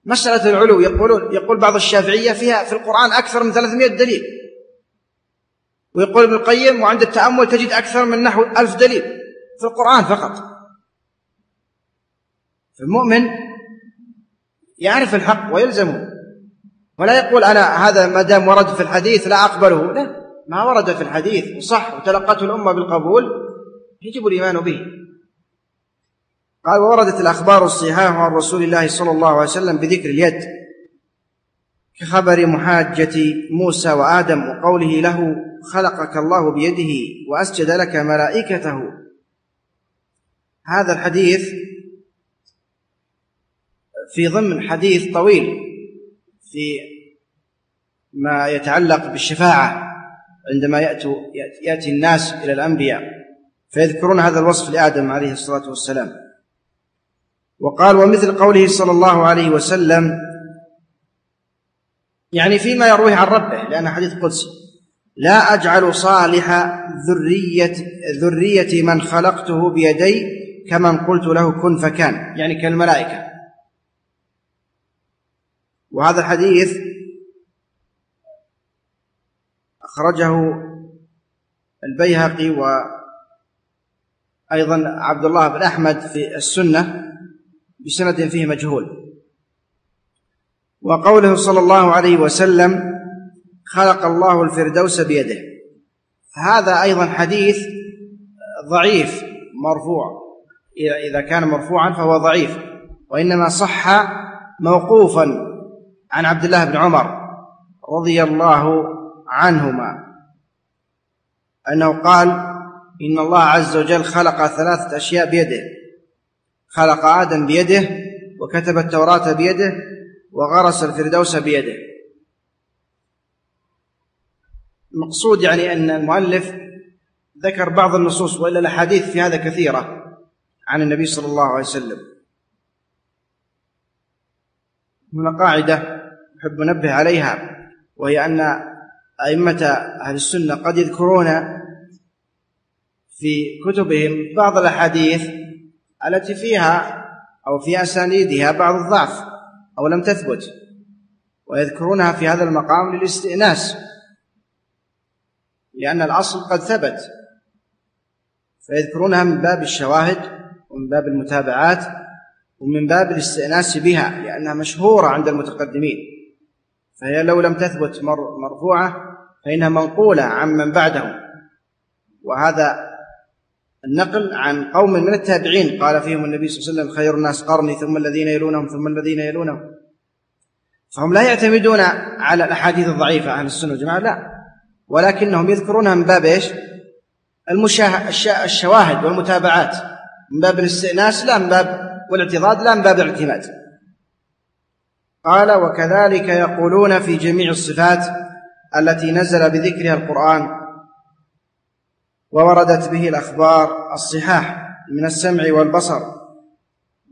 مسألة العلو يقولون يقول بعض الشافعية فيها في القرآن أكثر من 300 دليل. ويقول ابن القيم وعند التأمل تجد أكثر من نحو ألف دليل في القرآن فقط. فالمؤمن يعرف الحق ويلزمه. ولا يقول أنا هذا ما دام ورد في الحديث لا أقبله. لا ما ورد في الحديث وصح وتلقته الأمة بالقبول يجب الإيمان به. قال ووردت الأخبار الصحاح عن رسول الله صلى الله عليه وسلم بذكر اليد كخبر محاجة موسى وآدم وقوله له خلقك الله بيده وأسجد لك ملائكته. هذا الحديث في ضمن حديث طويل في ما يتعلق بالشفاعة عندما يأتوا يأتي الناس إلى الأنبياء فيذكرون هذا الوصف لآدم عليه الصلاة والسلام. وقال ومثل قوله صلى الله عليه وسلم يعني فيما يرويه عن ربه لأن حديث قدسي لا أجعل صالح ذرية ذرية من خلقته بيدي كمن قلت له كن فكان يعني كالملائكة. وهذا الحديث أخرجه البيهقي وأيضا عبد الله بن أحمد في السنة. بسند فيه مجهول. وقوله صلى الله عليه وسلم خلق الله الفردوس بيده. هذا أيضا حديث ضعيف مرفوع. إذا كان مرفوعا فهو ضعيف. وإنما صح موقوفا عن عبد الله بن عمر رضي الله عنهما. أنه قال إن الله عز وجل خلق ثلاثة أشياء بيده. خلق آدم بيده وكتب التوراة بيده وغرس الفردوس بيده. المقصود يعني أن المؤلف ذكر بعض النصوص وإلا الأحاديث في هذا كثيرة عن النبي صلى الله عليه وسلم. هنا قاعدة أحب أنبه عليها وهي أن أئمة أهل السنة قد يذكرون في كتبهم بعض الأحاديث التي فيها أو في أسانيدها بعض الضعف أو لم تثبت ويذكرونها في هذا المقام للاستئناس لأن الأصل قد ثبت فيذكرونها من باب الشواهد ومن باب المتابعات ومن باب الاستئناس بها لأنها مشهورة عند المتقدمين فهي لو لم تثبت مرفوعة فإنها منقولة عمن بعدهم وهذا النقل عن قوم من التابعين. قال فيهم النبي صلى الله عليه وسلم خير الناس قرني ثم الذين يلونهم ثم الذين يلونهم. فهم لا يعتمدون على الأحاديث الضعيفة أهل السنة والجماعة لا. ولكنهم يذكرونها من باب إيش؟ المشاه... الشواهد والمتابعات. من باب الاستئناس لا من باب والاعتضاد لا من باب الاعتماد. قال وكذلك يقولون في جميع الصفات التي نزل بذكرها القرآن ووردت به الأخبار الصحاح من السمع والبصر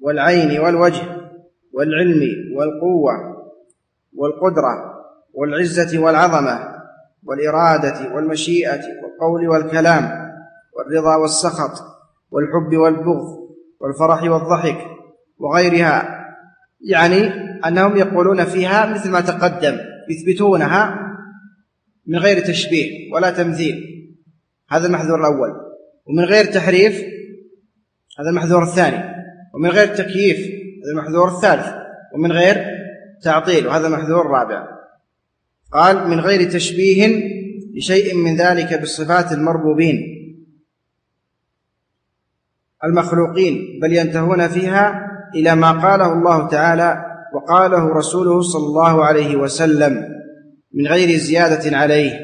والعين والوجه والعلم والقوة والقدرة والعزة والعظمة والإرادة والمشيئة والقول والكلام والرضا والسخط والحب والبغض والفرح والضحك وغيرها. يعني أنهم يقولون فيها مثل ما تقدم يثبتونها من غير تشبيه ولا تمثيل. هذا المحذور الأول. ومن غير تحريف هذا المحذور الثاني. ومن غير تكييف هذا المحذور الثالث. ومن غير تعطيل وهذا المحذور الرابع. قال من غير تشبيه لشيء من ذلك بالصفات المربوبين. المخلوقين. بل ينتهون فيها إلى ما قاله الله تعالى وقاله رسوله صلى الله عليه وسلم من غير زيادة عليه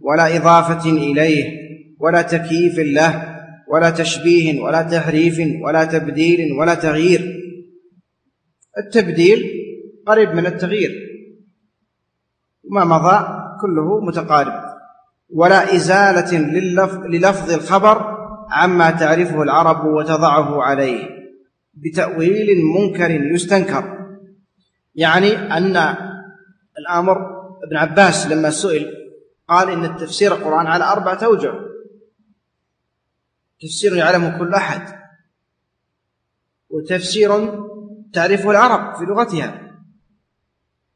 ولا إضافة إليه. ولا تكييف له ولا تشبيه ولا تحريف ولا تبديل ولا تغيير. التبديل قريب من التغيير. ما مضى كله متقارب. ولا إزالة للفظ الخبر عما تعرفه العرب وتضعه عليه. بتأويل منكر يستنكر. يعني أن الأمر ابن عباس لما سئل قال إن التفسير القرآن على أربعة أوجه تفسير يعلمه كل أحد. وتفسير تعرفه العرب في لغتها.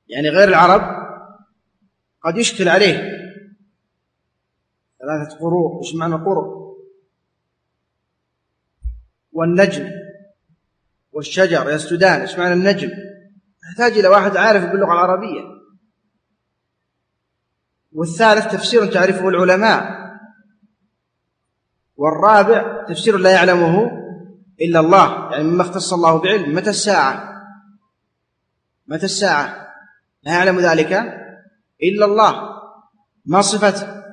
يعني غير العرب قد يشكل عليه. ثلاثة قروء إيش معنى قروء؟ والنجم والشجر يسجدان إيش معنى النجم؟ يحتاج إلى واحد عارف باللغة العربية. والثالث تفسير تعرفه العلماء. والرابع تفسير لا يعلمه إلا الله يعني مما اختص الله بعلم. متى الساعة؟ متى الساعة؟ لا يعلم ذلك إلا الله. ما صفة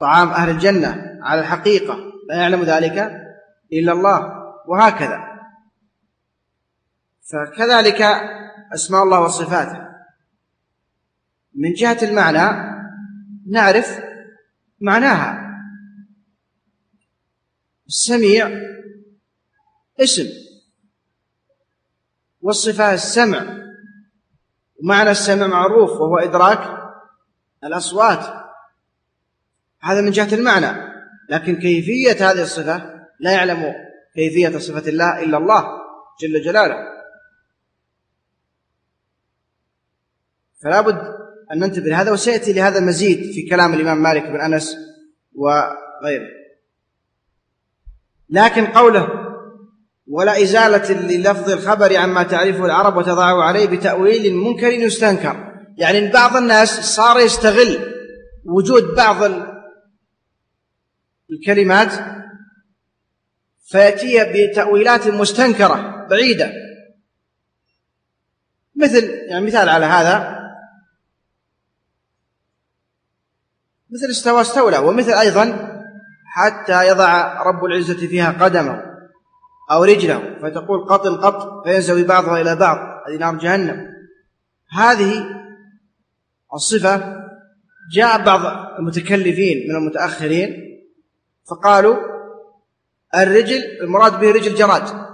طعام أهل الجنة على الحقيقة؟ لا يعلم ذلك إلا الله. وهكذا. فكذلك أسماء الله وصفاته. من جهة المعنى نعرف معناها. السميع اسم والصفة السمع ومعنى السمع معروف وهو إدراك الأصوات. هذا من جهة المعنى لكن كيفية هذه الصفة لا يعلم كيفية صفة الله إلا الله جل جلاله. فلا بد أن ننتبه لهذا وسيأتي لهذا مزيد في كلام الإمام مالك بن أنس وغيره. لكن قوله ولا إزالة للفظ الخبر عما تعرفه العرب وتضعه عليه بتأويل منكر يستنكر. يعني بعض الناس صار يستغل وجود بعض الكلمات فيأتي بتأويلات مستنكرة بعيدة. مثل يعني مثال على هذا. مثل استوى استولى ومثل أيضا حتى يضع رب العزة فيها قدمه أو رجله فتقول قط القط فينزوي بعضها إلى بعض هذه نار جهنم. هذه الصفة جاء بعض المتكلفين من المتأخرين فقالوا الرجل المراد به رجل جراد.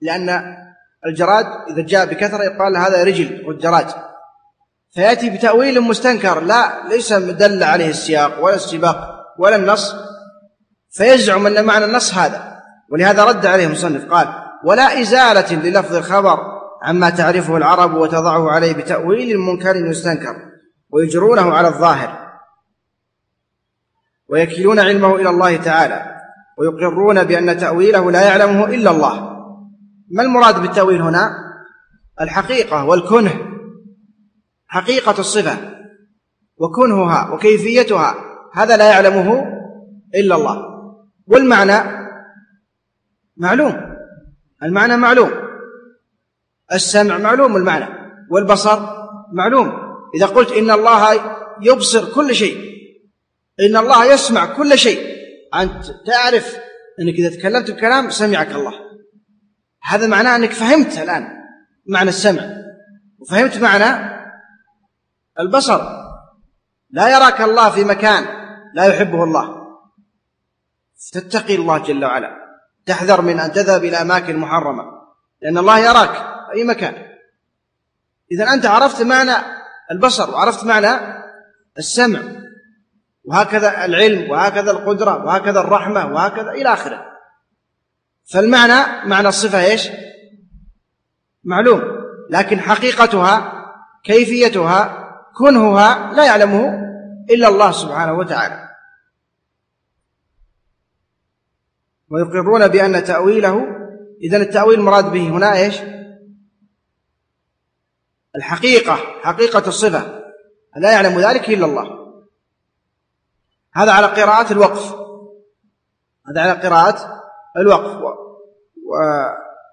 لأن الجراد إذا جاء بكثرة يقال هذا رجل والجراد فيأتي بتأويل مستنكر. لا ليس مدل عليه السياق ولا السباق ولا النص. فيزعم أن معنى النص هذا ولهذا رد عليه المصنف قال ولا إزالة للفظ الخبر عما تعرفه العرب وتضعه عليه بتأويل منكر يستنكر ويجرونه على الظاهر ويكلون علمه إلى الله تعالى ويقرون بأن تأويله لا يعلمه إلا الله. ما المراد بالتأويل هنا؟ الحقيقة والكنه. حقيقة الصفة وكنهها وكيفيتها هذا لا يعلمه إلا الله. والمعنى معلوم المعنى معلوم السمع معلوم المعنى والبصر معلوم. إذا قلت إن الله يبصر كل شيء إن الله يسمع كل شيء أنت تعرف أنك إذا تكلمت بكلام سمعك الله. هذا معناه أنك فهمت الآن معنى السمع وفهمت معنى البصر لا يراك الله في مكان لا يحبه الله. تتقي الله جل وعلا. تحذر من أن تذهب إلى أماكن محرمة. لأن الله يراك في أي مكان. إذا أنت عرفت معنى البصر وعرفت معنى السمع. وهكذا العلم وهكذا القدرة وهكذا الرحمة وهكذا إلى آخره. فالمعنى معنى الصفة إيش؟ معلوم. لكن حقيقتها كيفيتها كنهها لا يعلمه إلا الله سبحانه وتعالى. ويقرون بأن تأويله إذا التأويل المراد به هنا إيش؟ الحقيقة حقيقة الصفة لا يعلم ذلك إلا الله. هذا على قراءة الوقف. هذا على قراءة الوقف.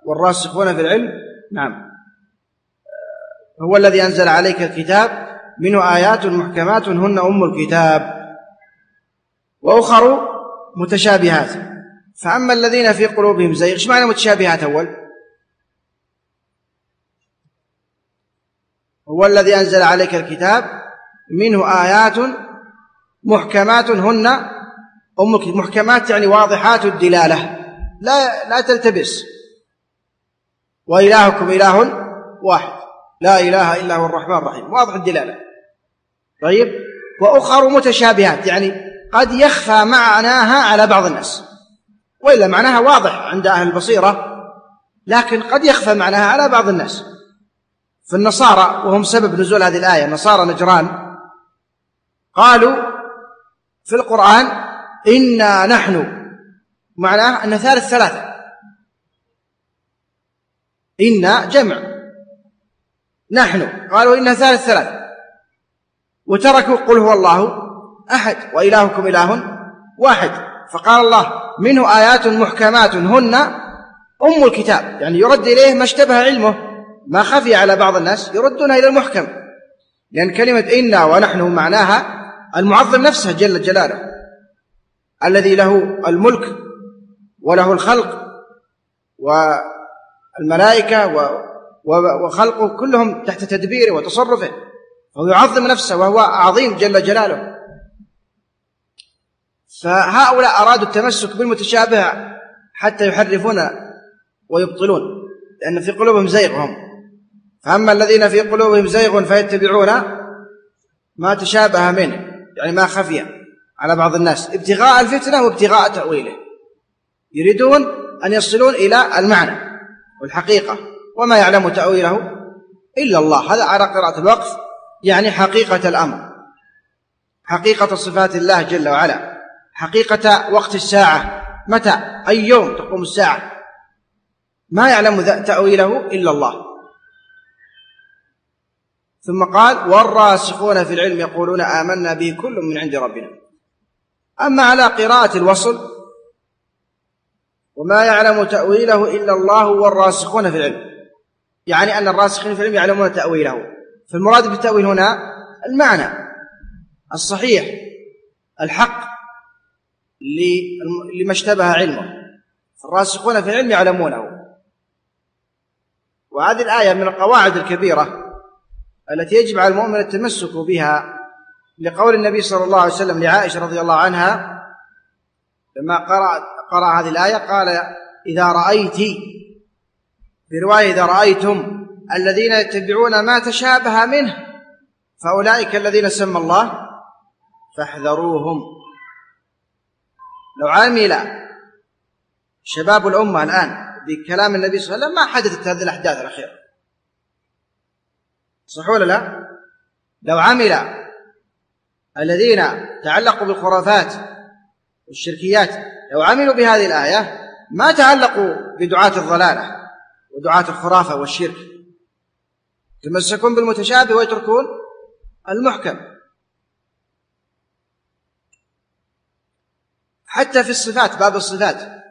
والراسخون في العلم نعم. هو الذي أنزل عليك الكتاب منه آيات محكمات هن أم الكتاب وأخر متشابهات. فأما الذين في قلوبهم زيغ إيش معنى متشابهات أول؟ هو الذي أنزل عليك الكتاب منه آيات محكمات هن أم محكمات يعني واضحات الدلالة. لا لا تلتبس. وإلهكم إله واحد. لا إله إلا هو الرحمن الرحيم. واضح الدلالة. طيب؟ وأخر متشابهات يعني قد يخفى معناها على بعض الناس وإلا معناها واضح عند أهل البصيرة لكن قد يخفى معناها على بعض الناس. فالنصارى وهم سبب نزول هذه الآية نصارى نجران قالوا في القرآن إنا نحن معناه أن ثالث ثلاثة. إنا جمع. نحن قالوا إنا ثالث ثلاثة. وتركوا قل هو الله أحد وإلهكم إله واحد. فقال الله منه آيات محكمات هن أم الكتاب يعني يرد إليه ما اشتبه علمه ما خفي على بعض الناس يردون إلى المحكم. لأن كلمة إنا ونحن معناها المعظم نفسه جل جلاله الذي له الملك وله الخلق والملائكة وخلقه كلهم تحت تدبيره وتصرفه. فهو يعظم نفسه وهو عظيم جل جلاله. فهؤلاء أرادوا التمسك بالمتشابه حتى يحرفون ويبطلون لأن في قلوبهم زيغ هم. فأما الذين في قلوبهم زيغ فيتبعون ما تشابه منه يعني ما خفي على بعض الناس. ابتغاء الفتنة وابتغاء تأويله. يريدون أن يصلون إلى المعنى والحقيقة وما يعلم تأويله إلا الله. هذا على قراءة الوقف. يعني حقيقة الأمر حقيقة صفات الله جل وعلا حقيقة وقت الساعة متى؟ أي يوم تقوم الساعة؟ ما يعلم تأويله إلا الله. ثم قال والراسخون في العلم يقولون آمنا به كل من عند ربنا. أما على قراءة الوصل وما يعلم تأويله إلا الله والراسخون في العلم. يعني أن الراسخين في العلم يعلمون تأويله. فالمراد بالتأويل هنا المعنى الصحيح الحق لما اشتبه علمه. الراسخون في العلم يعلمونه. وهذه الآية من القواعد الكبيرة التي يجب على المؤمن التمسك بها لقول النبي صلى الله عليه وسلم لعائشة رضي الله عنها لما قرأ قرأ هذه الآية قال إذا رأيت في رواية إذا رأيتم الذين يتبعون ما تشابه منه فأولئك الذين سمى الله فاحذروهم. لو عمل شباب الأمة الآن بكلام النبي صلى الله عليه وسلم ما حدثت هذه الأحداث الأخيرة. صح ولا لا؟ لو عمل الذين تعلقوا بالخرافات والشركيات لو عملوا بهذه الآية ما تعلقوا بدعاة الضلالة ودعاة الخرافة والشرك. يتمسكون بالمتشابه ويتركون المحكم. حتى في الصفات باب الصفات.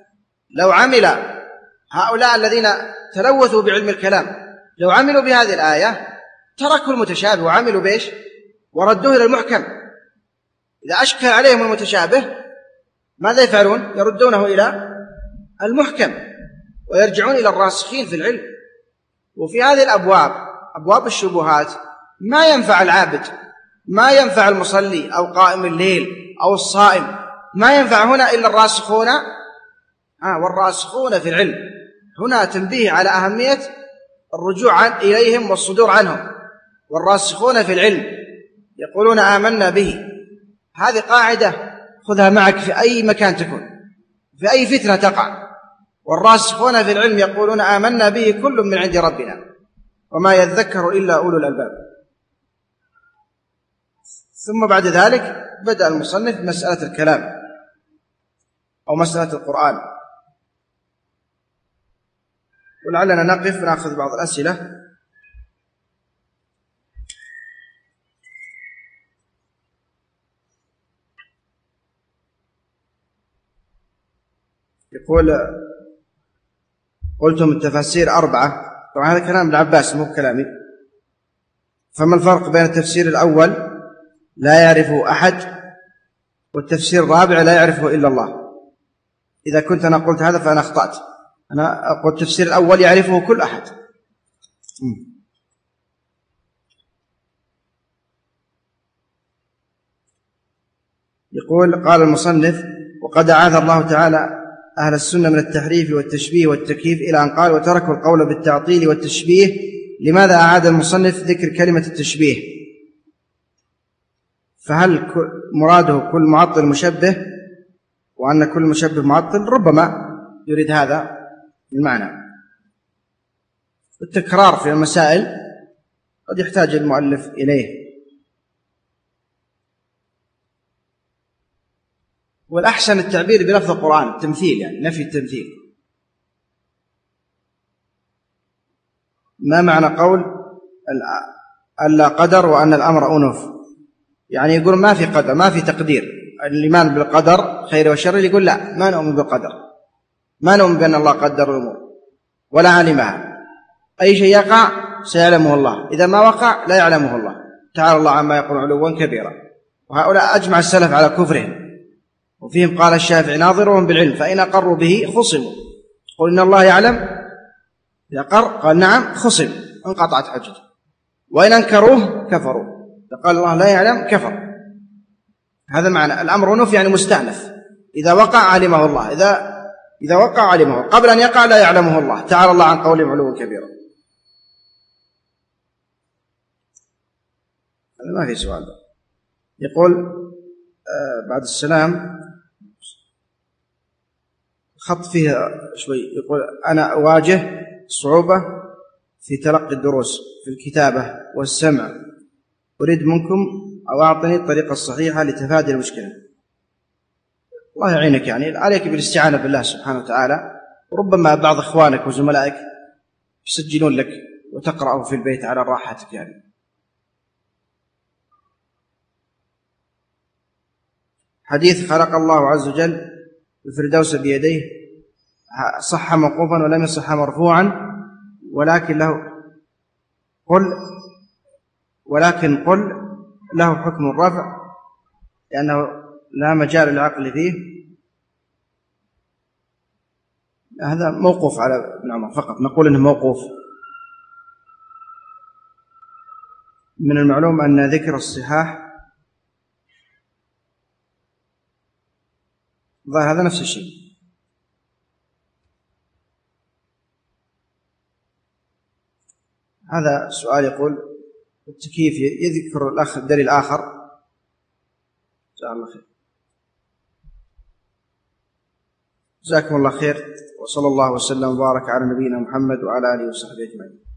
لو عمل هؤلاء الذين تلوثوا بعلم الكلام لو عملوا بهذه الآية تركوا المتشابه وعملوا بإيش؟ وردوه إلى المحكم. إذا أشكل عليهم المتشابه ماذا يفعلون؟ يردونه إلى المحكم ويرجعون إلى الراسخين في العلم. وفي هذه الأبواب أبواب الشبهات. ما ينفع العابد ما ينفع المصلي أو قائم الليل أو الصائم ما ينفع هنا إلا الراسخون. آه والراسخون في العلم. هنا تنبيه على أهمية الرجوع إليهم والصدور عنهم. والراسخون في العلم يقولون آمنا به. هذه قاعدة خذها معك في أي مكان تكون في أي فتنة تقع. والراسخون في العلم يقولون آمنا به كل من عند ربنا. وما يذكر إلا أولو الألباب. ثم بعد ذلك بدأ المصنف بمسألة الكلام أو مسألة القرآن. ولعلنا نقف ونأخذ بعض الأسئلة. يقول قلتم التفاسير أربعة. طبعا هذا كلام ابن عباس مو كلامي. فما الفرق بين التفسير الأول لا يعرفه أحد والتفسير الرابع لا يعرفه إلا الله. إذا كنت أنا قلت هذا فأنا أخطأت. أنا أقول التفسير الأول يعرفه كل أحد. يقول قال المصنف وقد أعاذ الله تعالى أهل السنة من التحريف والتشبيه والتكييف إلى أن قال وتركوا القول بالتعطيل والتشبيه لماذا أعاد المصنف ذكر كلمة التشبيه؟ فهل مراده كل معطل مشبه؟ وأن كل مشبه معطل؟ ربما يريد هذا المعنى. التكرار في المسائل قد يحتاج المؤلف إليه. والأحسن التعبير بلفظ القرآن التمثيل يعني نفي التمثيل. ما معنى قول؟ ألا قدر وأن الأمر أنف. يعني يقول ما في قدر ما في تقدير. الإيمان بالقدر خير وشر يقول لا ما نؤمن بالقدر. ما نؤمن بأن الله قدر الأمور ولا علمها. أي شيء يقع سيعلمه الله. إذا ما وقع لا يعلمه الله. تعالى الله عما يقول علوا كبيرا. وهؤلاء أجمع السلف على كفرهم. وفيهم قال الشافعي ناظرهم بالعلم فإن أقروا به خصموا. قل إن الله يعلم إذا قال نعم خصم انقطعت حجته. وإن أنكروه كفروا. قال الله لا يعلم كفر. هذا معنى الأمر نف يعني مستأنف. إذا وقع علمه الله إذا إذا وقع علمه قبل أن يقع لا يعلمه الله. تعالى الله عن قولهم علوا كبيرا. هذا ما في سؤال. يقول آه بعد السلام خط فيه شوي يقول أنا أواجه صعوبة في تلقي الدروس في الكتابة والسمع. أريد منكم أو أعطني الطريقة الصحيحة لتفادي المشكلة. الله يعينك يعني. عليك بالاستعانة بالله سبحانه وتعالى. وربما بعض إخوانك وزملائك يسجلون لك وتقرأه في البيت على راحتك يعني. حديث خلق الله عز وجل الفردوس بيديه. صح موقوفا ولم يصح مرفوعا ولكن له قل ولكن قل له حكم الرفع لأنه لا مجال للعقل فيه. هذا موقوف على ابن عمر فقط نقول إنه موقوف. من المعلوم أن ذكر الصحاح ظاهر هذا نفس الشيء. هذا سؤال يقول التكييف يذكر الأخ دليل آخر جزاه الله خير. جزاكم الله خير وصلى الله وسلم وبارك على نبينا محمد وعلى آله وصحبه أجمعين.